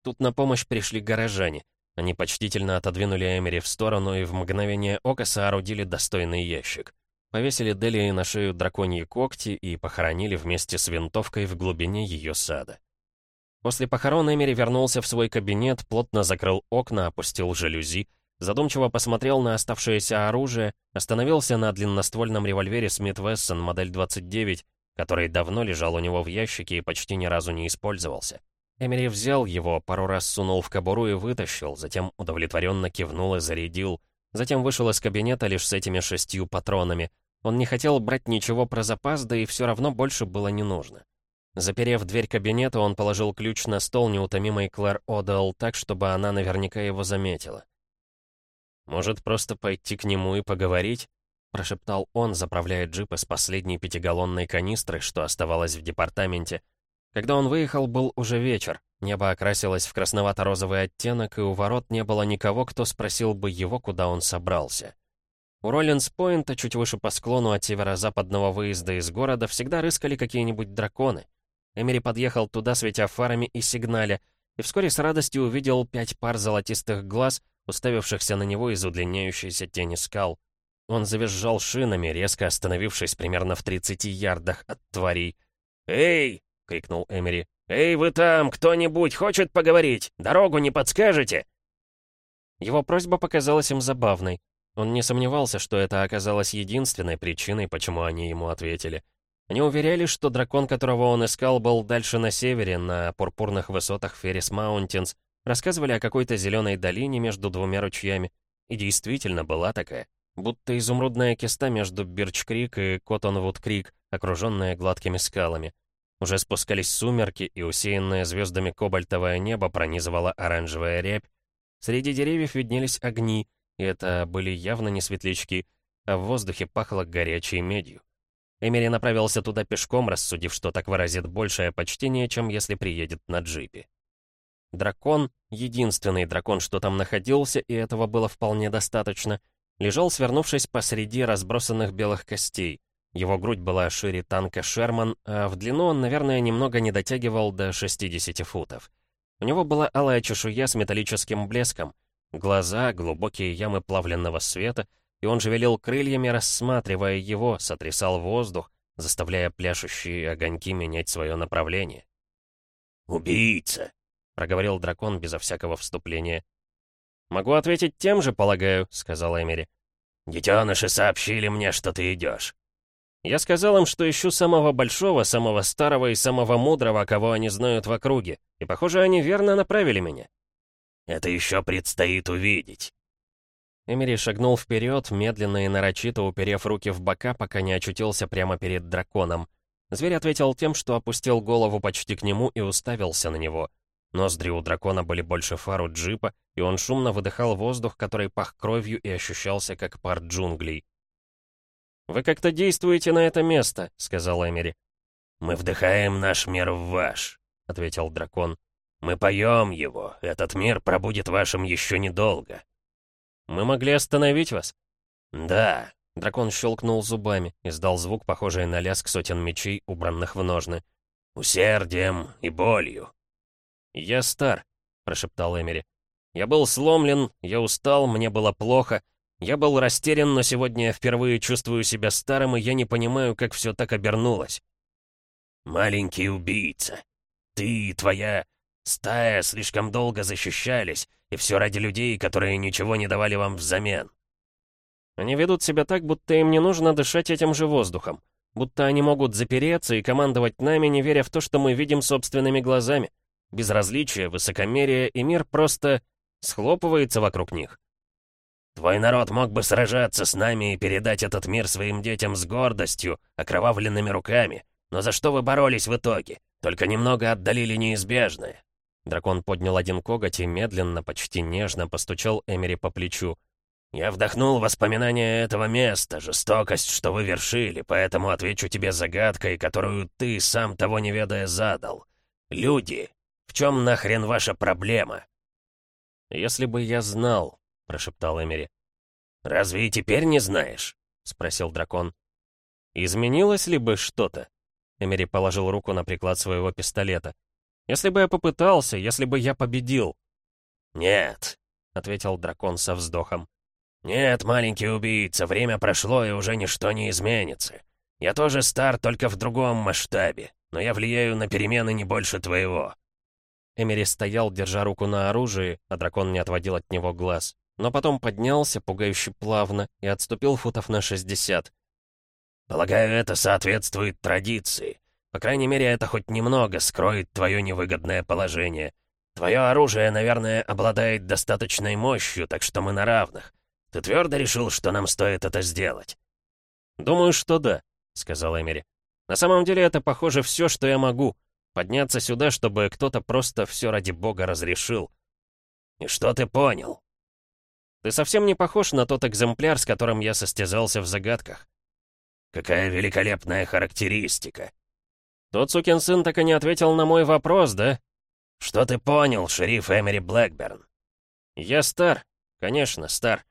Тут на помощь пришли горожане. Они почтительно отодвинули Эмери в сторону и в мгновение ока соорудили достойный ящик. Повесили Делии на шею драконьи когти и похоронили вместе с винтовкой в глубине ее сада. После похорон Эмери вернулся в свой кабинет, плотно закрыл окна, опустил жалюзи, задумчиво посмотрел на оставшееся оружие, остановился на длинноствольном револьвере Смит Вессон модель 29, который давно лежал у него в ящике и почти ни разу не использовался. Эмери взял его, пару раз сунул в кобуру и вытащил, затем удовлетворенно кивнул и зарядил, затем вышел из кабинета лишь с этими шестью патронами. Он не хотел брать ничего про запас, да и все равно больше было не нужно. Заперев дверь кабинета, он положил ключ на стол неутомимой Клэр Одел так, чтобы она наверняка его заметила. «Может, просто пойти к нему и поговорить?» — прошептал он, заправляя джип из последней пятигаллонной канистры, что оставалось в департаменте. Когда он выехал, был уже вечер. Небо окрасилось в красновато-розовый оттенок, и у ворот не было никого, кто спросил бы его, куда он собрался. У Роллинс-Пойнта, чуть выше по склону от северо-западного выезда из города, всегда рыскали какие-нибудь драконы. Эмери подъехал туда, светя фарами и сигналя, и вскоре с радостью увидел пять пар золотистых глаз, уставившихся на него из удлиняющейся тени скал. Он завизжал шинами, резко остановившись примерно в 30 ярдах от тварей. «Эй!» — крикнул Эмери. «Эй, вы там! Кто-нибудь хочет поговорить? Дорогу не подскажете?» Его просьба показалась им забавной. Он не сомневался, что это оказалось единственной причиной, почему они ему ответили. Они уверяли, что дракон, которого он искал, был дальше на севере, на пурпурных высотах Феррис Маунтинс, Рассказывали о какой-то зеленой долине между двумя ручьями. И действительно была такая. Будто изумрудная киста между Бирч-Крик и Коттонвуд-Крик, окруженная гладкими скалами. Уже спускались сумерки, и усеянное звездами кобальтовое небо пронизывала оранжевая рябь. Среди деревьев виднелись огни, и это были явно не светлячки, а в воздухе пахло горячей медью. Эмери направился туда пешком, рассудив, что так выразит большее почтение, чем если приедет на джипе. Дракон, единственный дракон, что там находился, и этого было вполне достаточно, лежал, свернувшись посреди разбросанных белых костей. Его грудь была шире танка «Шерман», а в длину он, наверное, немного не дотягивал до 60 футов. У него была алая чешуя с металлическим блеском, глаза, глубокие ямы плавленного света, и он шевелил крыльями, рассматривая его, сотрясал воздух, заставляя пляшущие огоньки менять свое направление. «Убийца!» — проговорил дракон безо всякого вступления. «Могу ответить тем же, полагаю», — сказал Эмери. «Детеныши сообщили мне, что ты идешь». Я сказал им, что ищу самого большого, самого старого и самого мудрого, кого они знают в округе, и, похоже, они верно направили меня. «Это еще предстоит увидеть». Эмери шагнул вперед, медленно и нарочито уперев руки в бока, пока не очутился прямо перед драконом. Зверь ответил тем, что опустил голову почти к нему и уставился на него — Ноздри у дракона были больше фару джипа, и он шумно выдыхал воздух, который пах кровью и ощущался как пар джунглей. «Вы как-то действуете на это место», — сказал Эмери. «Мы вдыхаем наш мир в ваш», — ответил дракон. «Мы поем его. Этот мир пробудет вашим еще недолго». «Мы могли остановить вас?» «Да». Дракон щелкнул зубами, издал звук, похожий на лязг сотен мечей, убранных в ножны. «Усердием и болью». «Я стар», — прошептал Эмери. «Я был сломлен, я устал, мне было плохо. Я был растерян, но сегодня я впервые чувствую себя старым, и я не понимаю, как все так обернулось». «Маленький убийца, ты и твоя стая слишком долго защищались, и все ради людей, которые ничего не давали вам взамен». Они ведут себя так, будто им не нужно дышать этим же воздухом. Будто они могут запереться и командовать нами, не веря в то, что мы видим собственными глазами. Безразличие, высокомерие и мир просто схлопывается вокруг них. Твой народ мог бы сражаться с нами и передать этот мир своим детям с гордостью, окровавленными руками. Но за что вы боролись в итоге? Только немного отдалили неизбежное. Дракон поднял один коготь и медленно, почти нежно постучал Эмери по плечу. «Я вдохнул воспоминания этого места, жестокость, что вы вершили, поэтому отвечу тебе загадкой, которую ты, сам того не ведая, задал. Люди, в чем нахрен ваша проблема?» «Если бы я знал», — прошептал Эмери. «Разве и теперь не знаешь?» — спросил дракон. «Изменилось ли бы что-то?» Эмери положил руку на приклад своего пистолета. «Если бы я попытался, если бы я победил». «Нет», — ответил дракон со вздохом. «Нет, маленький убийца, время прошло, и уже ничто не изменится. Я тоже стар, только в другом масштабе, но я влияю на перемены не больше твоего». Эмери стоял, держа руку на оружии, а дракон не отводил от него глаз но потом поднялся, пугающе плавно, и отступил футов на 60. «Полагаю, это соответствует традиции. По крайней мере, это хоть немного скроет твое невыгодное положение. Твое оружие, наверное, обладает достаточной мощью, так что мы на равных. Ты твердо решил, что нам стоит это сделать?» «Думаю, что да», — сказал Эмери. «На самом деле это, похоже, все, что я могу. Подняться сюда, чтобы кто-то просто все ради бога разрешил». «И что ты понял?» Ты совсем не похож на тот экземпляр, с которым я состязался в загадках. Какая великолепная характеристика. Тот сукин сын так и не ответил на мой вопрос, да? Что ты понял, шериф Эмери Блэкберн? Я стар. Конечно, стар.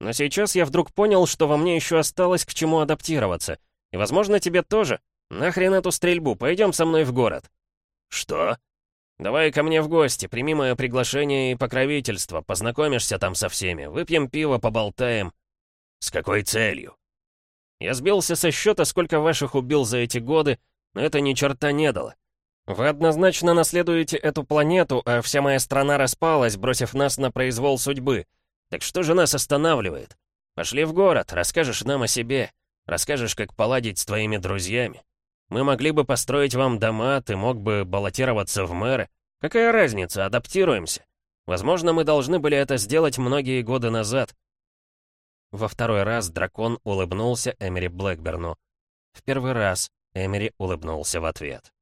Но сейчас я вдруг понял, что во мне еще осталось к чему адаптироваться. И, возможно, тебе тоже. Нахрен эту стрельбу, пойдем со мной в город. Что? «Давай ко мне в гости, прими мое приглашение и покровительство, познакомишься там со всеми, выпьем пиво, поболтаем». «С какой целью?» «Я сбился со счета, сколько ваших убил за эти годы, но это ни черта не дало. Вы однозначно наследуете эту планету, а вся моя страна распалась, бросив нас на произвол судьбы. Так что же нас останавливает? Пошли в город, расскажешь нам о себе, расскажешь, как поладить с твоими друзьями». Мы могли бы построить вам дома, ты мог бы баллотироваться в мэры. Какая разница, адаптируемся. Возможно, мы должны были это сделать многие годы назад». Во второй раз дракон улыбнулся Эмери Блэкберну. В первый раз Эмери улыбнулся в ответ.